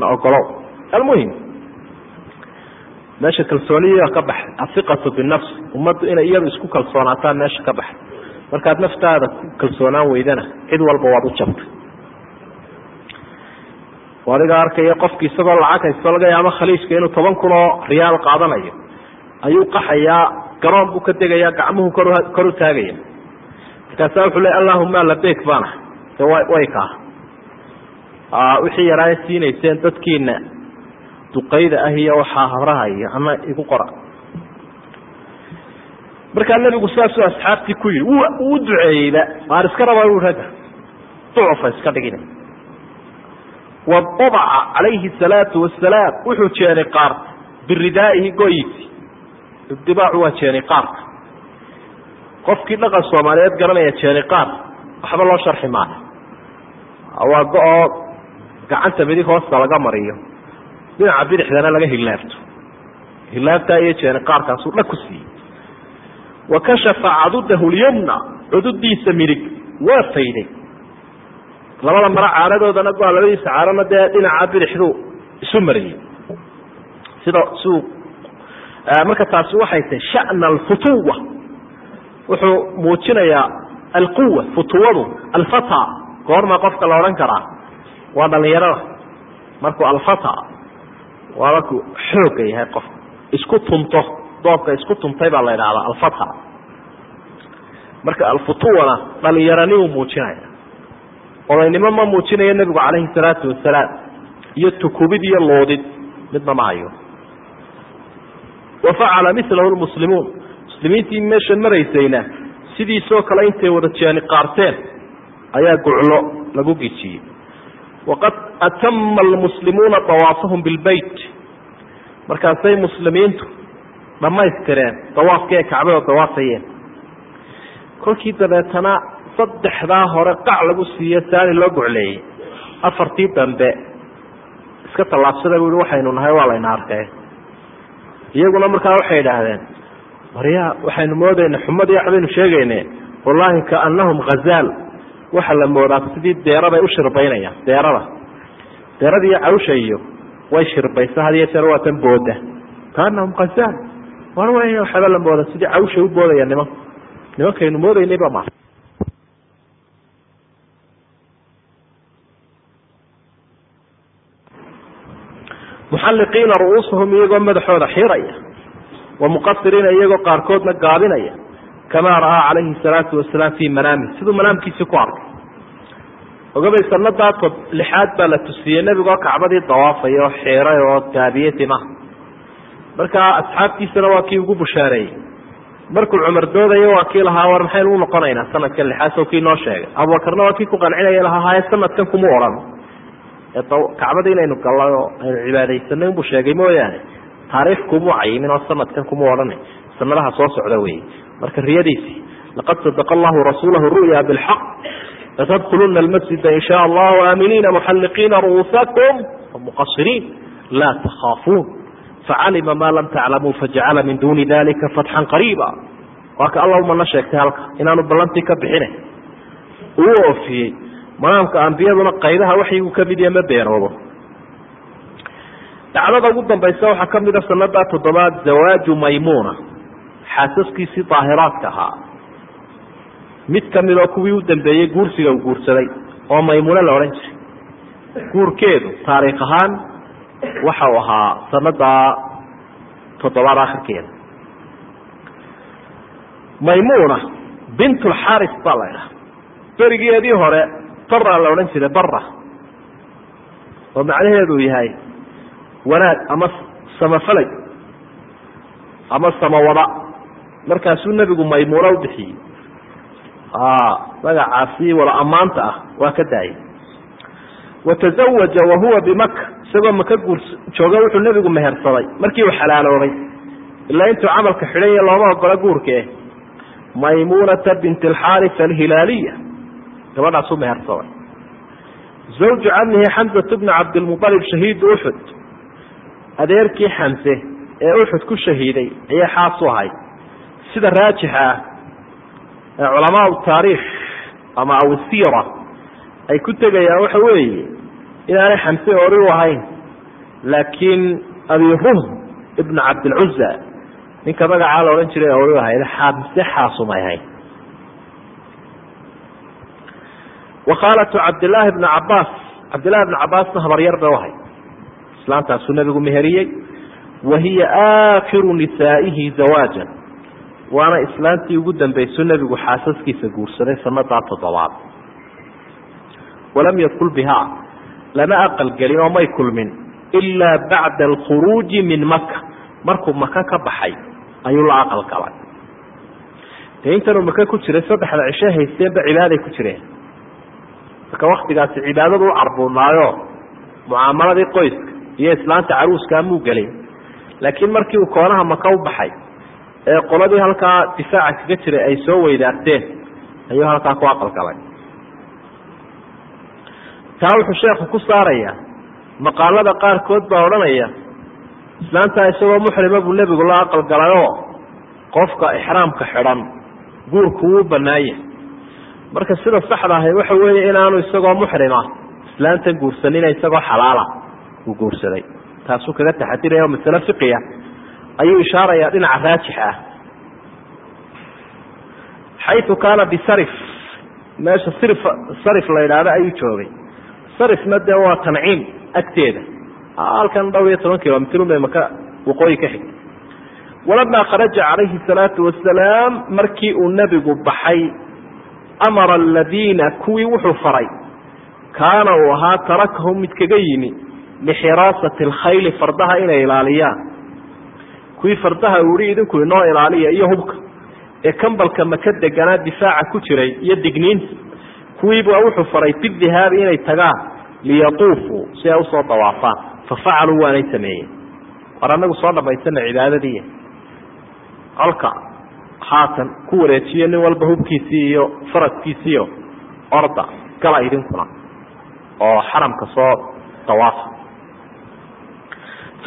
na ogolow almuhim meesha kalsooniya ka baxay ahiqatu binafs ummaddu inay iyadu isku kalsoonaataan meesha ka baxay markaad naftaada ku kalsoonaan weydana cid walba waad u jabtay adiga arkaya qofki isagoo lacag haysto laga yaabo khaliijka inuu toban kun oo riyaal qaadanayo ayuu qaxayaa garoon buu ka degaya gacmuhu kor u taagaya. Markaasa wuxuu le allahuma labeyk baana. Way kaa wixii yaraaya siinayseen dadkiina duqayda ah iyo waxaa habraha iyo ama igu qora. Markaa nebigu saasuu asxaabtii ku yidhi u duceeyeyba waar iska raba ragga ducufa iska dhigina wadaca calayhi salaatu wasalaam wuxuu jeenay qaarta biridaa'ihi goyiisi. Ibdibaacu waa jeenay qaarka. Qofkii dhaqan soomaaliyeed garanaya jeenay qaar waxba loo sharxi maayo waa go-oo gacanta midig hoosta laga mariyo. Dhinaca bidixdana laga hilaabto hilaabtaa iyo jeenay qaarkaasuu dhag ku siiyey. Wa kashafa cadudahu lyumna cududiisa midig. Waa fayday labada maro caaradoodana go labadiisa caarana dee dhinaca bidixdu isu mariyey sida siuu marka taasi waxay tahay shana alfutuwa. Wuxuu muujinayaa alquwa futuwadu alfata. Goorma qofka la odhan karaa waa dhalinyarada markuu alfata waa markuu xooga yahay qof. Isku tunto doobka isku tuntay baa la idhahdaa alfata. Marka alfutuwana dhalinyaranimuu muujinaya odaynimo ma muujinayo nebigu calayhi salaatu wasalaam iyo tukubid iyo loodid midna ma hayo wa facala milahu lmuslimuun muslimiintii meesha maraysayna sidiisoo kale intay wada jeeni qaarteen ayaa guclo lagu gijiyey. Waqad atama almuslimuuna dawaafahum bilbeyt markaasay muslimiintu dhammaystireen dawaafkii ay kacbada dawaafayeen kolkii dabeetana saddexdaa hore qac lagu siiye saani loo gucleeyey afartii dambe iska tallaabsada bu i waxaynu nahay waa layna arkay. Iyaguna markaa waxay idhaahdeen waryaa waxaynu moodayna xumadii waxbaynu sheegayne wallaahi kaanahum hazaal waxa la moodaa sidii deeraday u shirbaynayaan deerada. Deeradiiyo cawsha iyo way shirbaysa had iyo jeer waa tan booda kaanahum hazaal war w waxaba la mooda sidii cawshay u boodaya niman nimankaynu moodaynayba ma muxalliqiina ru'uusahum iyagoo madaxooda xiraya wa muqasiriina iyagoo qaarkoodna gaabinaya kamaa ra'aa calayhi salaatu wasalaam fii manaamih. Siduu manaamkiisii ku arkay. Ogabay sanadaa lixaad baa la tusiyey nebigoo kacbadii dawaafaya oo xiiray oo gaabiyey timaha markaa asxaabtiisana waa kii ugu bushaareeyey. Markuu cumar doodayo waa kii lahaa war maxaynu u noqonaynaa sanadkan lixaad sow kii noo sheegay. Abubakarna waa kii ku qancinaya lahaa haye sanadkan kuma odhan kacbada inaynu gallay oo aynu cibaadaysanay unbuu sheegay mooyaane. Taariikh kumuu cayimin oo sanadkan kuma odhana sanadaha soo socda wey marka riyadiisii laqad sadaqa allahu rasuulahu ru'ya bilxaq latadkuluna almasjida in sha allahu aaminiina muxalliqiina ru'uusakum muqasiriin laa takhaafuun. Facalima maa lam taclamuu fajacala min duuni dalika fatxan qariiba. Waa ka alla umana sheegtay halka inaanu ballantii ka bixine. Uu oofiyey manaamka ambiyaduna qaydaha waxyigu ka mid yahe ma beenoobo dacdada ugu dambaysa waxaa ka mid a sanada toddobaad zawaaju maymuna xaasaskiisii daahiraadka ahaa. Mid ka mid oo kuwii u dambeeyey guursiga uu guursaday oo maymune la odhan jiray. Guurkeedu taariikh ahaan waxa uu ahaa sanada toddobaad akhirkeeda. Maymuna bintulxaris baa la idhaha berigeedii hore bara la odhan jiray bara oo macnaheedu yahay wanaag ama samafalay ama samawada markaasuu nebigu maymuuna u bixiyey. Magacaasi wada ammaanta ah waa ka daayay watazawaja wahuwa bimaka isagoo maka guurs jooga wuxuu nebigu mehersaday. Markii uu xalaaloobay ilaa intuu camalka xidhan ya looma ogola guurke maymunata bint alxaaris alhilaaliya gabadhaasuu mehersaday zawju camihi xamzatu bni cabdilmualib shahiidu uxud adeerkii xamse ee uxud ku shahiiday ayay xaas u ahayd. Sida raajixa ah ee culamaa taariikh ama awsiira ay ku tegayaan waxa weeye inaanay xamse ori u ahayn. Laakiin abi ruhm ibnu cabdilcuza ninka magacaa la odhan jiray ori u ahayd. Xamse xaasumay ahayn wakhaalatu cabdillaahi bni cabaas cabdillahi bni cabaasna habaryar bay u ahayd islaantaasuu nebigu meheriyey wa hiya aakhiru nisaa'ihi zawaajan waana islaantii ugu dambaysu nebigu xaasaskiisa guursaday sanadaa toddobaad walam yadkul bihaa lama aqalgelin oo may kulmin ilaa bacda alkhuruuji min maka markuu maka ka baxay ayuu la aqal galay dee intanuu maka ku jiray saddexda cishe haysteenba cibaaday ku jireen marka waktigaasi cibaadadu u carbuunaayo mucaamaladii qoyska iyo islaanta caruuskaa muu gelin. Laakiin markii uu koonaha maka u baxay ee qoladii halkaa difaaca kaga jiray ay soo weydaarteen ayuu halkaa ku aqalgalay taa wuxuu sheekhu ku saarayaa maqaalada qaarkood baa odhanaya islaantaa isagoo muxrima buu nebigu la aqalgalayoo qofka ixraamka xidhan guurku wuu banaanya marka sida saxda ahay waxa weeye inaanu isagoo muxrima islaantan guursanina isagoo xalaala uu guursaday. Taasuu kaga taxadiraya masale fiqiya ayuu ishaarayaa dhinaca raajix ah. Xayu kaana bisarif meesha sirif sarif la yidhaahdo ayuu joogay. Sarifna dee waa tanciim agteeda. Halkan dhowr iyo toban kilomitr maka waqooyi ka xigtay. Walamaa kharaja calayhi salaatu wasalaam markii uu nebigu baxay amara aladiina kuwii wuxuu faray kaana uu ahaa tarakahum mid kaga yimi lixiraasati alkhayli fardaha inay ilaaliyaan kuwii fardaha ihi idinku inoo ilaaliya iyo hubka ee kambalka maka deganaa difaaca ku jiray iyo digniinta kuwiiba wuxuu faray bidihaabi inay tagaan liyatuufuu si ay u soo dawaafaan fafacaluu waanay sameeyeen war anagu soo dhamaysana cibaadadii colka haatan ku wareejiyo nin walba hubkiisii iyo faraskiisiiyo orda gala idinkuna oo xaramka soo dawaafa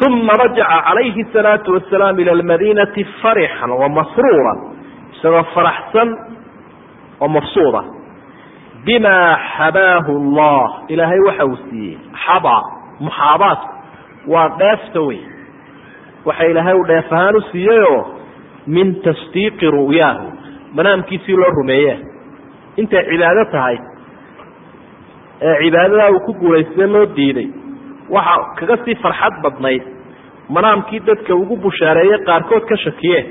uma rajaca calayhi salaatu wasalaam ila lmadiinati farixan wamasruuran isagoo faraxsan oo mafsuuda bima xabaahu allah ilaahay waxa uu siiyey. Xaba muxaabaadku waa dheefta wey waxa ilaahay uu dheef ahaan u siiyeyoo min tasdiiqi ru'yaahu. Manaamkiisii loo rumeeye intay cibaado tahay. Ee cibaadadaa uu ku guulaystay loo diiday. Waxa kaga sii farxad badnayd manaamkii dadka ugu bushaareeyey qaarkood ka shakiyeen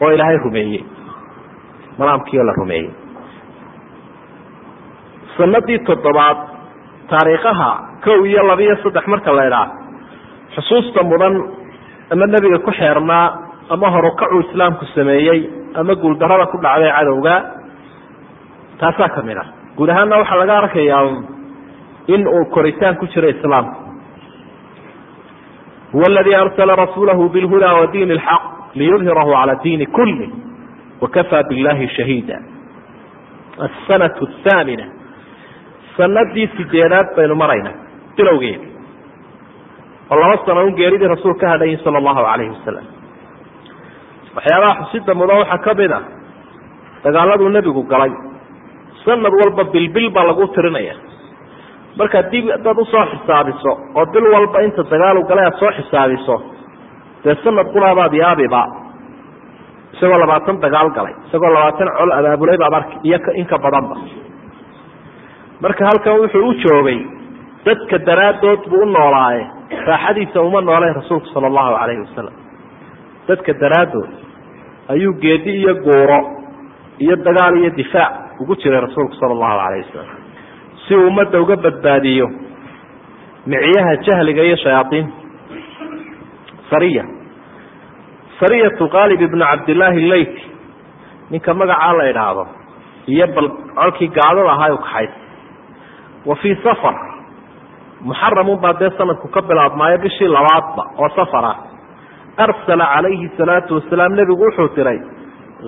oo ilaahay rumeeyey. Manaamkiioo la rumeeyey. Sanadii toddobaad taariikhaha kow iyo laba iyo saddex marka la idhaa xusuusta mudan ama nebiga ku xeernaa ama horukacuu islaamku sameeyey ama guuldarada ku dhacday cadowga taasaa ka mid ah. Guud ahaanna waxaa laga arkayaa in uu koritaan ku jiro islaamku. Huwa aladii arsala rasuulahu bilhudaa wa diin اlxaq liyudhirahu cala diini kulih wakafaa billahi shahiida. Asanatu athaamina sanadii sideedaad baynu maraynaa bilowgeeda oo laba sano un geeridii rasuul ka hadhayin sala allahu calayhi wasalam waxyaabaha xusida mudan waxaa ka mid ah dagaaladuu nebigu galay. Sanad walba bilbil baa lagu tirinaya. Markaad dib dad u soo xisaabiso oo bil walba inta dagaalu galay aad soo xisaabiso dee sanad quraabaad yaabiba isagoo labaatan dagaal galay isagoo labaatan col abaabulay baad arki iyo inka badanba. Marka halkan wuxuu u joogay dadka daraaddood buu u noolaaye raaxadiisa uma nooleen rasuulku sala allahu calayhi wasalam dadka daraaddood ayuu geedi iyo guuro iyo dagaal iyo difaac ugu jiray rasuulku sala allahu calayhi wasalam si uu ummadda uga badbaadiyo miciyaha jahliga iyo shayaaiinta sariya sariyatu qaalib ibnu cabdillaahi leyti ninka magacaa la idhaahdo iyo bal colkii gaadada ahaa u kaxaysa wa fii safar. Muxaramun baa dee sanadku ka bilaabmaayo bishii labaadba oo safar ah arsala calayhi salaatu wasalaam nebigu wuxuu diray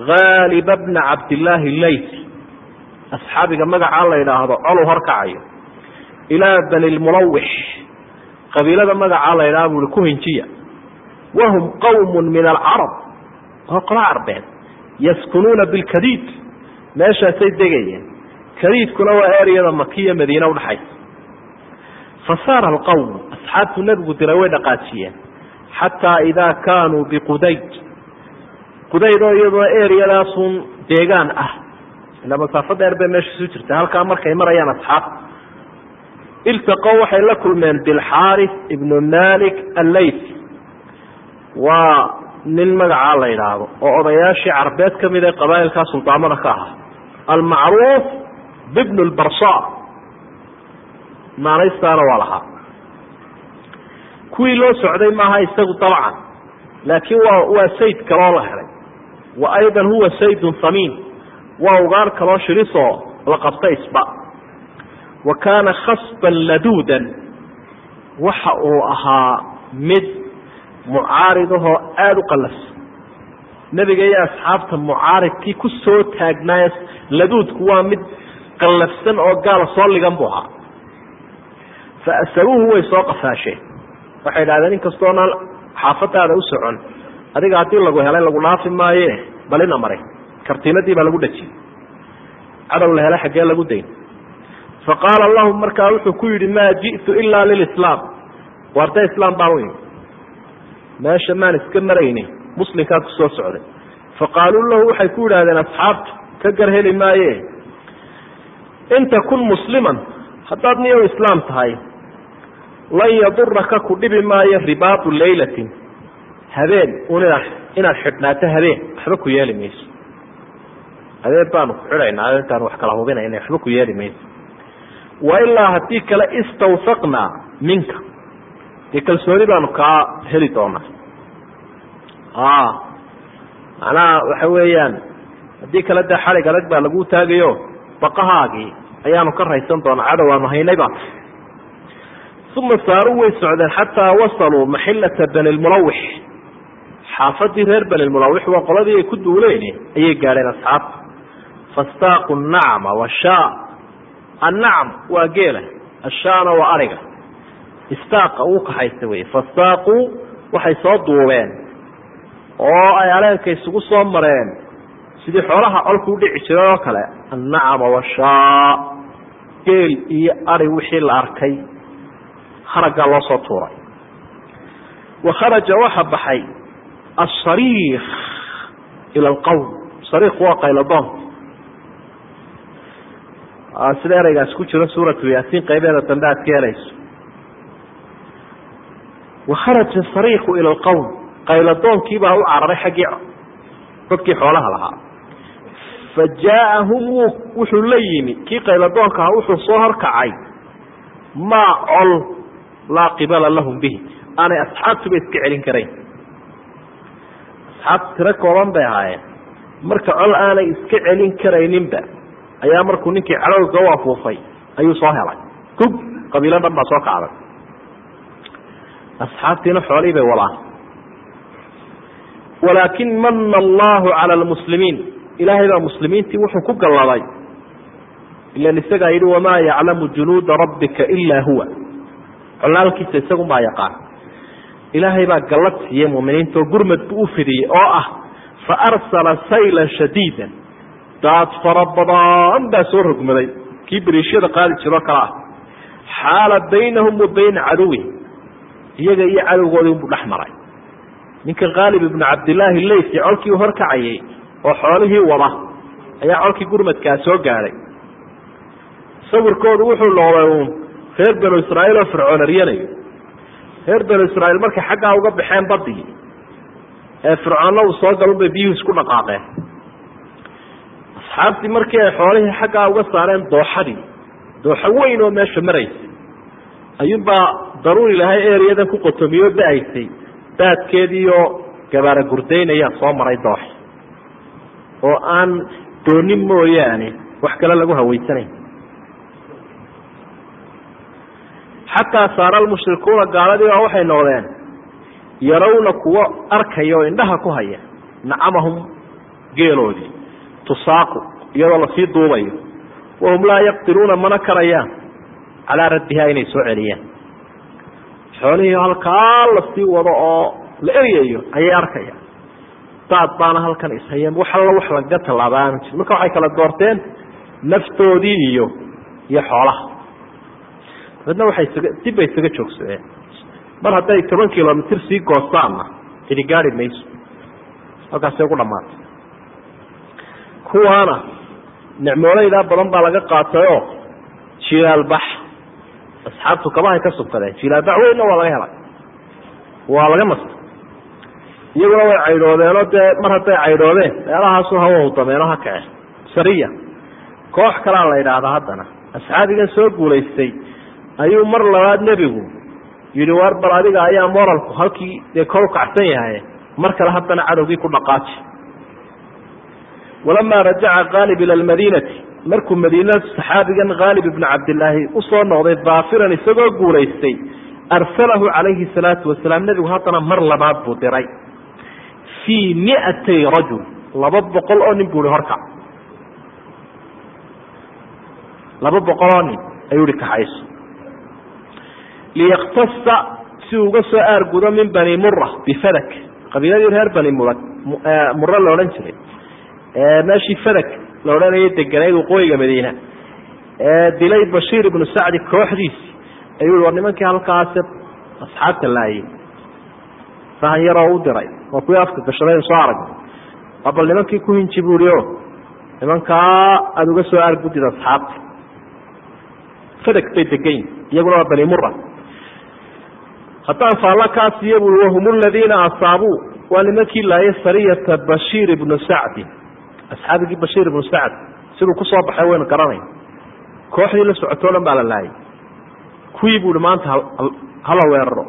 haaliba bna cabdillaahi leyti asxaabiga magacaa la idhaahdo coluu horkacayo ilaa bani lmunawix qabiilada magacaa la idhaha buui ku hinjiya wahum qawmun min alcarab waa qolo carbeed yaskunuuna bilkadiid meeshaasay degayeen kadiidkuna waa eryada makiya madiine udhaxaysa fasaara alqawm asxaabtuu nebigu diray way dhaqaajiyeen xataa idaa kaanuu biqudayd qudayd oo iyadoo eryadaasun deegaan ah. Ila masaafo dheer bay meesha isu jirta halkaa markay marayaan asxaab. Iltaqow waxay la kulmeen bilxaaris ibnu malik alleythi waa nin magacaa la yidhaahdo oo odayaashii carbeed ka mid ee qabaa'ilkaa suldaamada ka ahaa. Almacruuf bibnu lbarsa maanaystaana waa lahaa kuwii loo socday maaha isagu dabcan. Laakiin waa waa sayd kaloo la helay. Wa aydan huwa saydun hamiin waa ugaar kaloo shirisoo la qabta isba. Wa kaana khasban laduudan. Waxa uu ahaa mid mucaaridahoo aada u qallafsan nebiga iyo asxaabta mucaaridkii ku soo taagnaaye laduudku waa mid qallafsan oo gaala soo ligan buu ahaa. Fa asaruuhu way soo qafaasheen waxay idhahdeen inkastoona xaafadaada u adiga haddii lagu helay lagu dhaafi maaye balina maray kartiinadii baa lagu dhajiyey cadow la hele xaggee lagu dayn. Faqaala lahum markaa wuxuu ku yidhi maa ji'tu ilaa lilislaam. Waarda islaam baan u imi meesha maan iska marayni muslimkaa ku soo socday. Faqaaluu lahu waxay ku yidhahdeen asxaabtu ka gar heli maaye. In takun musliman haddaad niyow islaam tahay lan yaduraka ku dhibi maayo ribaatu laylatin. Habeen un inaad xidhnaato habeen waxba ku yeeli mayso. Habeen baanu ku xidhaynaa intaan wax kala hubinayna waxba ku yeeli mayso. Wa ilaa haddii kale istawsaqnaa minka. Dee kalsooni baanu kaa heli doonaa. Macnaha waxa weeyaan haddii kale dee xalig adag baa lagu taagayo baqahaagii ayaanu ka raysan doonaa cadow aanu haynayba uma saaruu way socdeen xataa wasaluu maxilata bani lmulawix xaafadii reer bani lmulawix waa qoladii ay ku duuleen ayay gaadheen asxaabta. Fastaaqu nacma washaa annacm waa geela ashaana waa ariga. Istaaqa uu kaxaysta wey fastaaquu waxay soo duubeen oo ay aleenka isugu soo mareen. Sidii xoolaha colku udhici jiray oo kale annacma washaa geel iyo ari wixii la arkay haraggaa loo soo tuuray. Wa kharaja waxa baxay asariikh ila alqowm sariikh waa qayladoon sida ereygaas ku jiro suuratu yaasiin qaybeeda dambe aad ka helayso. Wa kharaja sariikhu ila alqowm qayladoonkiibaa u cararay xaggii dadkii xoolaha lahaa. Fa wuxuu la yimi. Kii qayladoonka aha wuxuu soo horkacay. Maa col laa qibala lahum bihi. Aanay asxaabtuba iska celin karayn asxaabtu tiro kooban bay ahaayeen. Marka col aanay iska celin karayninba ayaa markuu ninkii cadowga u afuufay ayuu soo helay. Gug qabiilo dhan baa soo kacday. Asxaabtiina xoolihii bay wadaan walaakin mana allahu cala almuslimiin. Ilaahay baa muslimiintii wuxuu ku galladay. Ilan isagaa yidhi wamaa yaclamu junuuda rabbika ilaa huwa colaalkiisa isagunbaa yaqaan. Ilaahay baa gallad siiyey muminiinta oo gurmad buu u fidiyey oo ah fa arsala saylan shadiida daad fara badan baa soo rogmaday. Kii beriishyada qaadi jiroo kale ah. Xaala baynahum wa bayna caduwi. Iyaga iyo cadowgoodii unbuu dhex maray. Ninka khaalib ibnu cabdillaahi leysi colkii u horkacayay oo xoolihii wada ayaa colkii gurmadkaa soo gaadhay sawirkoodu wuxuu noqday uun reer banu israa'iil oo fircoon aryanayo. Reer banu israa'iil markay xaggaa uga baxeen badii ee fircoonna uu soo galun bay biyuhu isku dhaqaaqeen. Asxaabtii markii ay xoolihii xaggaa uga saareen dooxadii dooxo weyn oo meesha maraysay ayuunbaa daruur ilaahay ereyadan ku qotomiyo da'aysay daadkeediioo gabaara gurdaynayaa soo maray doox. Oo aan doonin mooyaane wax kale lagu hawaysanayn xataa saara almushrikuuna gaaladii baa waxay noqdeen yarawna kuwo arkaya oo indhaha ku haya nacamahum geeloodii tusaaqu iyadoo la sii duubayo wahum laa yaqdiruuna mana karayaan calaa raddihaa inay soo celiyaan. Xoolihii halkaa la sii wado oo la eryayo ayay arkayaan. Daad baana halkan ishayeen wax alla wax lagaga tallaaba marka waxay kala doorteen naftoodii iyo iyo xoolaha dabeedna waxay isaga dib bay isaga joogsadeen. Mar hadday toban kilomitr sii goostaanna cidi gaari mayso. Halkaasay ugu dhamaatay kuwaana nicmooleydaa badan baa laga qaatay oo jilaalbax asxaabtu kabahay ka subkadeen jilaalbax weynna waa laga helay. Waa laga nastay iyaguna way caydhoodeenoo dee mar hadday caydhoodeen meelahaasu hawa dameeno ha kace sariya. Koox kalaa la yidhaahdaa haddana. Asxaabigan soo guulaystay ayuu mar labaad nebigu yidhi war bal adiga ayaa moralku halkii dee kor u kacsan yahay mar kale haddana cadowgii ku dhaqaaji. Walamaa rajaca kaalib ila almadiinati markuu madiina saxaabigan khaalib ibnu cabdilaahi u soo noqday daafiran isagoo guulaystay arsalahu calayhi salaatu wasalaam nebigu haddana mar labaad buu diray. Fii miatay rajul laba boqol oo nin buu ihi horkac laba boqol oo nin ayuu ihi kaxayso liyaktasa si uga soo aargudo min bani mura bifadak qabiiladii reer bani mura muro la odhan jiray meeshii fadak la odhanayay deganayd waqooyiga madiina dilay bashiir ibnu sacdi kooxdiisi ayuu war nimankii halkaasi asxaabta laayay sahan yaroo u diray waa kuwii afka gashaday soo aragna waa bal nimankii ku hinji buuri o nimankaa aada uga soo argudid asxaabta fadag bay degayin iyaguna waa bani mura haddaan faalla kaa siiyo bui wahum aladiina asaabuu waa nimankii laayay sariyata bashiir ibnu sacdin asxaabigii bashiir ibnu sacd. Siduu ku soo baxay waynu garanay kooxdii la socotoo dhan baa la laayay. Kuwii buuhi maanta hala weeraro.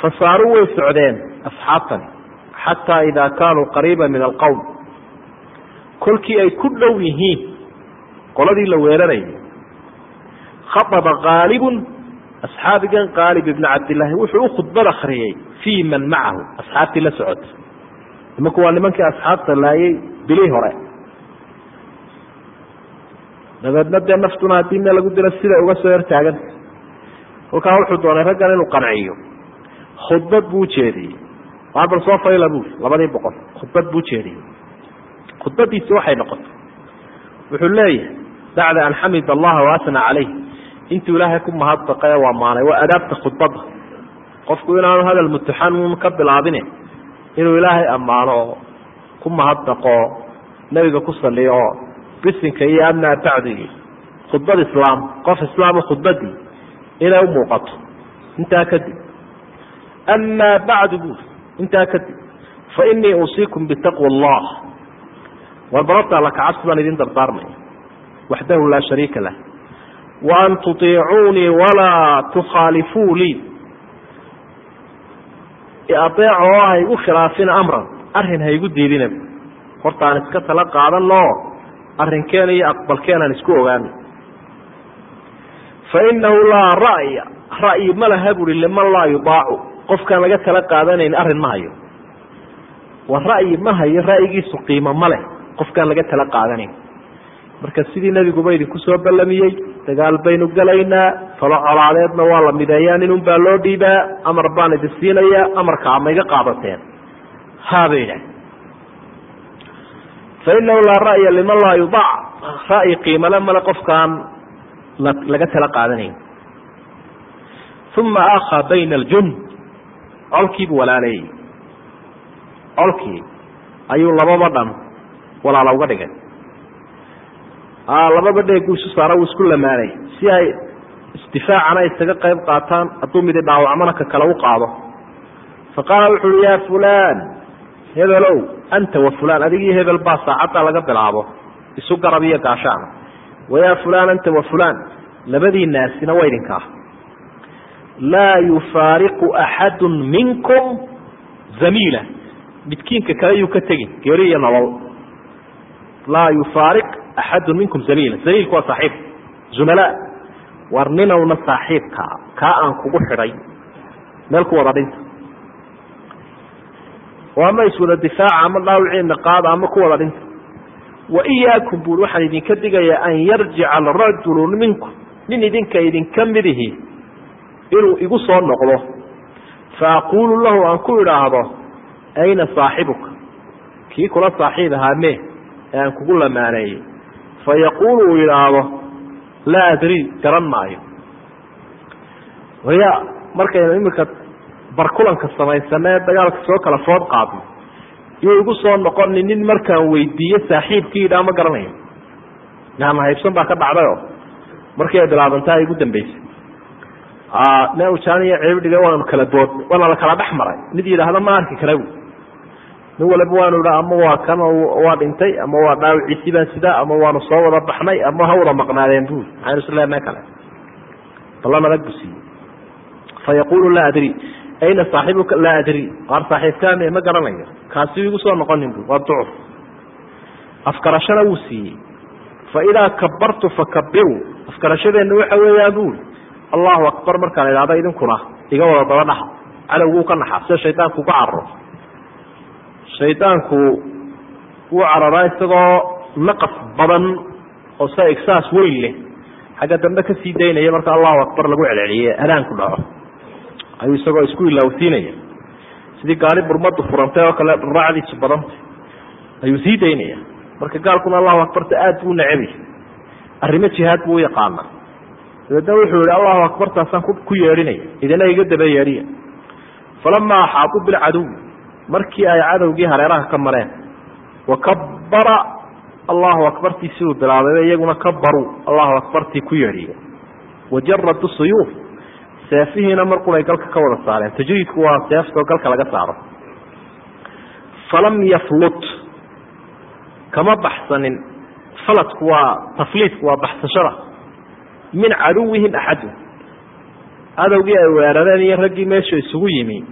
Fa way socdeen asxaabtani xataa idaa kaanuu qariiba min alqowm kolkii ay ku dhow yihiin qoladii la weerarayay. Khaطba qaalibun asxaabigan qaalib ibn cabdillaahi wuxuu u khudbad akriyey fii man macahu asxaabtii la socota. Nimanku waa nimankii asxaabta laayay bilii hore. Dabeedna dee naftuna haddii meel lagu dilo siday uga soo hortaaganta kolkaa wuxuu doonay raggan inuu qanciyo. Khudbad buu ujeediyey waa bal soo fayla buuri labadii boqol. Khudbad buu ujeediyey khudbadiisi waxay noqotay. Wuxuu leeyahay bacda an xamid allaha waasna calayh intuu ilaahay ku mahadbaqay waa maanay waa adaabta khudbadda. Qofku inaanu hadal mutuxanuun ka bilaabine inuu ilaahay ammaano oo ku mahadbaqo nebiga ku saliyo oo bisinka iyo amaa bacdigi khudbad islaam qof islaama khudbadii inay u muuqato. Intaa kadib amaa bacdu buuri intaa kadib fa inii uusiikum bitaqwa allah war barabta alla kacabsi baan idin dardaarmaya waxdahu laa shariika lah wa an tuiicuunii walaa tukhaalifuu lii adeeco oo haygu khilaafina amran arrin haygu diidina hortaan iska tala qaadano arrinkeena iyo aqbalkeenaan isku ogaano fa inahu laa ra'ya ra'yi ma laha buri liman laa yudaacu qofkaan laga tala qaadanayn arrin ma hayo wa ra'yi ma hayo ra'yigiisu qiimo ma leh qofkaan laga tala qaadanayn marka sidii nebiguba idinku soo ballamiyey dagaal baynu gelaynaa talo colaadeedna waa la mideeyaa ninun baa loo dhiibaa amar baan idin siinayaa amarka ama iga qaadateen haabay idhaah fa inahu laa ra'ya liman laa yudaac ra'yi qiimale male qofkaan laga tala qaadanayn. Uma akhaa bayna aljund colkiibu walaaleeyey. Colkii ayuu lababa dhan walaala uga dhigay lababa dheegu isu saara wuu isku lamaanay. Si ay isdifaacana isaga qayb qaataan hadduu midi dhaawacmana ka kale u qaado. Fa qaala uhi yaa fulaan hebelow anta wa fulaan adigii hebel baa saacadda laga bilaabo. Isu garab iyo gaashaana wayaa fulaan anta wa fulaan labadii naasina waa idinkaa laa yufaariqu axadu minkum zamiila. Midkiinka kale yuu ka tegin geeri iyo nolol. Laa yufaariq axadu minkum zamiila zamiilku waa saaxiib zumalaa war ninowna saaxiibkaa kaa aan kugu xidhay meel ku wada dhinta. Oo ama iswada difaaca ama dhaawiciina qaada ama ku wada dhinta. Wa iyaakum buuri waxaan idinka digayaa an yarjica alrajulu minkum nin idinka idinka midihi inuu igu soo noqdo. Fa aquulu lahu aan ku idhaahdo ayna saaxibuka? Kii kula saaxiib ahaa me ee aan kugu lamaaneeyey fa yaquulu uu yidhaahdo laa adrii garan maayo waya markaynu iminka barkulanka samaysana ee dagaalka soo kala food qaadno yuu igu soo noqoni nin markaan weydiiyo saaxiibkii idhaa ma garanayo yaama haybsan baa ka dhacdayo markii ay bilaabantaa igu dambeysay ne ujaaniyo ceebdhiga waanu kala bood waana la kala dhex maray mid yidhaahda ma arki kara nin waliba waanu idha ama waa kan waa dhintay ama waa dhaawiciisii baan sidaa ama waanu soo wada baxnay ama ha wada maqnaadeen bui maxaynu is leenahay kale? Balla nadag bu siiyey fa yaqulu laa adri. Ayna saaxibuka laa adri. Waar saaxiibkaame ma garanayo kaasi igu soo noqonin bu waa ducuf. Afkarashana wuu siiyey. Fa idaa kabartu fakabiru afkarashadeenna waxa weeyaan bui allahu akbar markaan idhahda idinkuna iga wada daba dhaxa cadowguu ka naxa sida shaydaanku uga cararo shaydaanku wuu cararaa isagoo naqas badan oo sa igsaas weyn leh. Xagga dambe ka sii daynaya marka allahu akbar lagu celceliye adaanku dhaco. Ayuu isagoo isku ilawsiinaya sidii gaari burmadu furantay oo kale raacdiisu badantay ayuu sii daynaya. Marka gaalkuna allahu akbarta aada buu necebay arrimo jihaad buu u yaqaana dabeedna wuxuu yihi allahu akbartaasaan ku yeedhinaya idina iga daba yeedhiya falamaa axaaduu bilcaduwi markii ay cadowgii hareeraha ka mareen. Wakabara allahu akbartiisii uu bilaabay iyaguna kabaruu allahu akbartii ku yeedhiye wajaradu suyuuf seefihiina mar quray galka ka wada saareen. Tajriidku waa seeftoo galka laga saaro. Falam yaflut kama baxsanin. Faladku waa tafliidku waa baxsashada. Min caduwihim axadun cadowgii ay weerareen iyo raggii meesha isugu yimi.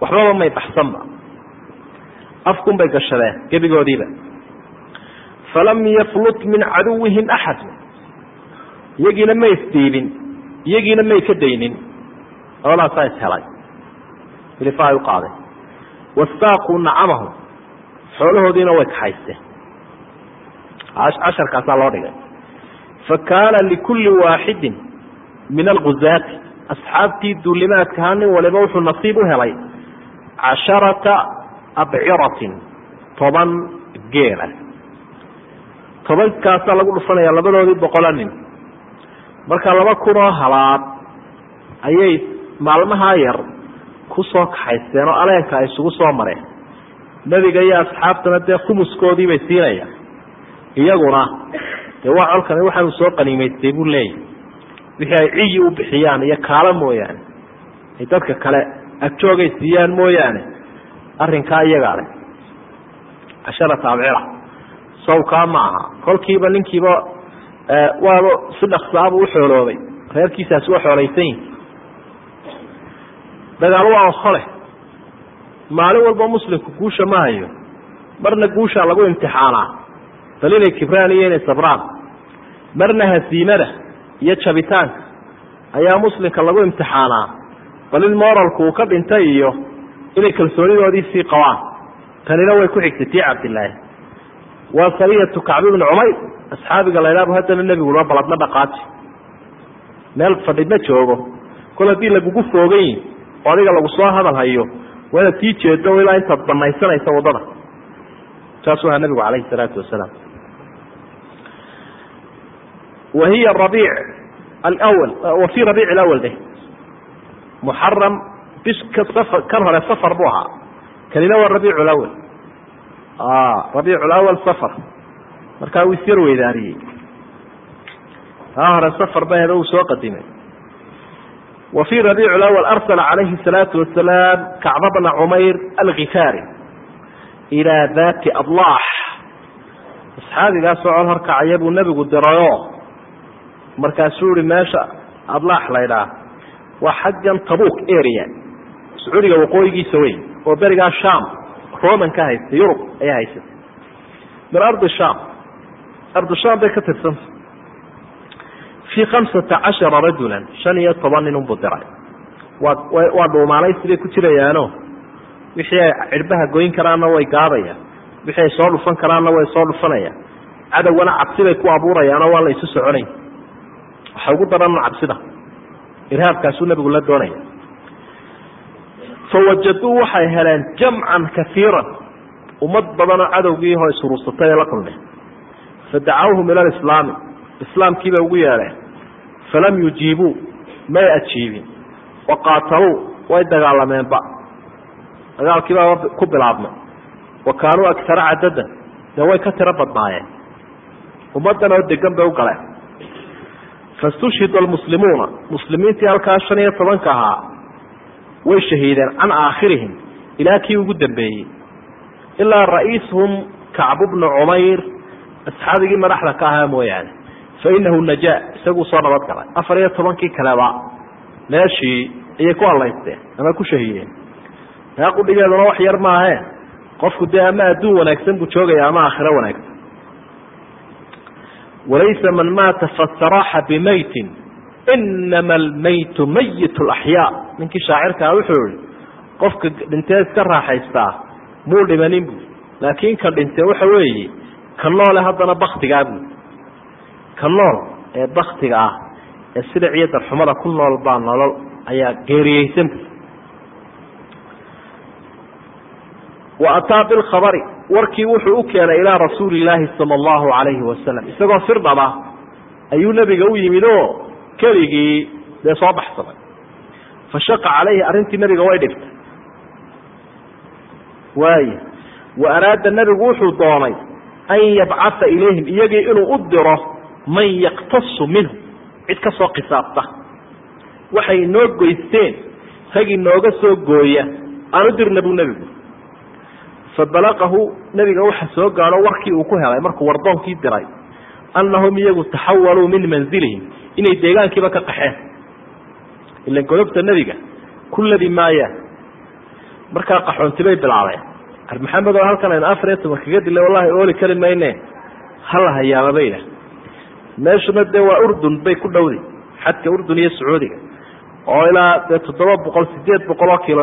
Waxbaba may baxsanba afkun bay gashadeen gebigoodiiba. Falam yaflut min caduwihim axadun iyagiina may isdiibin iyagiina may ka daynin labadaasaa ishelay ilifa ay u wastaaquu nacamahum. Xoolahoodiina way kaxaysteen. Casharkaasaa loo dhigay. Fa kaana likulli waaxidin min alguzaati asxaabtii duulimaadkahaa nin waliba wuxuu nasiib u helay casharata abciratin toban geela. Tobankaasaa lagu dhufanaya labadoodii boqola nin marka laba kunoo halaad ayay maalmahaa yar ku soo kaxaysteen oo aleenka ay isugu soo mareen. Nebiga iyo asxaabtana dee khumuskoodii bay siinayaan. Iyaguna dee waa colkani waxaanu soo qaniimaystay buu leeyahy wixii ay ciyi u bixiyaan iyo kaalo mooyaane. Ay dadka kale agjoogay siiyaan mooyaane arrinkaa iyagaa leh. Casharata abcira sawkaa ma aha kolkiiba ninkiiba waaba si dhaksaabuu u xooloobay reerkiisaasi waa xoolaysan yihi dagaal waa onkole maalin walba muslimku guusha ma hayo. Marna guushaa lagu imtixaanaa. Bal inay kibraan iyo inay sabraan. Marna hasiimada iyo jabitaanka ayaa muslimka lagu imtixaanaa. Bal in moralku uu ka dhintay iyo inay kalsoonidoodii sii qabaan. Tanina way ku xigtay tii cabdilaahi waa sariyatu kacbi ibni cumayr asxaabiga la idhaabu haddana nebigua baladna dhaqaaji. Meel fadhidna joogo. Kol haddii lagugu foogan yihi oo adiga lagu soo hadal hayo waa inaad sii jeedo ilaa intaad banaysanaysa waddada. Saasuu ahaa nabigu calayhi salaatu wasalaam. Wa hiya rabiic alwal wa fii rabiic alawal deh. Muxaram bishka kan hore safar buu ahaa. Kanina waa rabiic lawal rabiic lawal safar. Markaa wuu isyar weydaariyey. Taa hore safar ba hedo uu soo qadimay. Wa fii rabiic lawal arsala calayhi salaatu wasalaam kacba bna cumayr alkifaari ilaa daati adlaax asxaabigaasoo col horkacaya buu nebigu dirayo. Markaasuu ihi meesha adlaax laydhaah waa xaggan tabuk area sacuudiga waqooyigiisa weyn oo berigaa sham roman ka haystay yurub ayaa haysatay. Min ardi sham ardu sham bay ka tirsanta fii khamsata cashara rajulan shan iyo toban nin unbuu diray. Waa waa dhuumaalaysi bay ku jirayaano wixii ay cidhbaha goyn karaanna way gaadayaan wixii ay soo dhufan karaanna way soo dhufanayaan cadowgana cabsi bay ku abuurayaanoo waa la isu soconay. Waxa ugu daranna cabsida. Irhaabkaasuu nebigu la doonaya fawajaduu waxay heleen jamcan kaiiran ummad badanoo cadowgii hoo ishuruursatay la kulmeen fadacawhum ila alislaami islaamkii bay ugu yeedheen. Falam yujiibuu may ajiibin. Wa qaataluu way dagaalameenba. Dagaalkii baa ku bilaabmay. Wa kaanuu agtara cadadan dee way ka tiro badnaayeen. Ummaddan oo degan bay u galeen. Fastushhida almuslimuuna muslimiintii halkaa shan iyo tobanka ahaa way shahiideen can aakhirihim ilaa kii ugu dambeeyey. Ilaa ra'iisuhum kacbu bnu cumayr asxaabigii madaxda ka ahaa mooyaane. Fa inahu najaa isaguu soo nabad galay. Afar iyo tobankii kaleba meeshii ayay ku hallaysteen ama ku shahiideen. Taa qudhigeeduna wax yar maahee qofku dee ama adduun wanaagsan buu joogaya ama aakhiro wanaagsan. Walaysa man maata fastaraaxa bimaytin inama almaytu mayit laxyaa ninkii shaacirkaa wuxuu ihi qofka dhintee iska raaxaystaa muu dhimanin bu laakiin ka dhintee waxa weeye ka noole haddana baktigaa bu ka nool ee baktiga ah ee silic iyo darxumada ku nool baa nolol ayaa geeriyeysan bu wa ataa bilkhabari warkii wuxuu u keenay ilaa rasuuli illaahi sala allahu calayhi wasalam isagoo firdhaba ayuu nebiga u yimid oo keligii dee soo baxsaday fa shaqa calayhi arrintii nebiga way dhibtay waayo wa araada nebigu wuxuu doonay an yabcatha ilayhim iyagii inuu u diro man yaktasu minhu cid ka soo qisaabta waxay noo goysteen rag inooga soo gooya aan u dirna buu nebigu fabalaqahu nebiga waxa soo gaadho warkii uu ku helay markuu wardoonkii diray annahum iyagu taxawaluu min manzilihim inay deegaankiiba ka qaxeen ilan godobta nebiga kulladii maayaan markaa qaxoonti bay bilaabeen. Maxamed oo halkan aynu afar iyo toban kaga dila wallahi ooli kali mayne. Hala hayaababayda meeshuna dee waa urdun bay ku dhowday. Xadka urdun iyo sacuudiga. Oo ilaa dee toddoba boqol sideed boqol oo kilo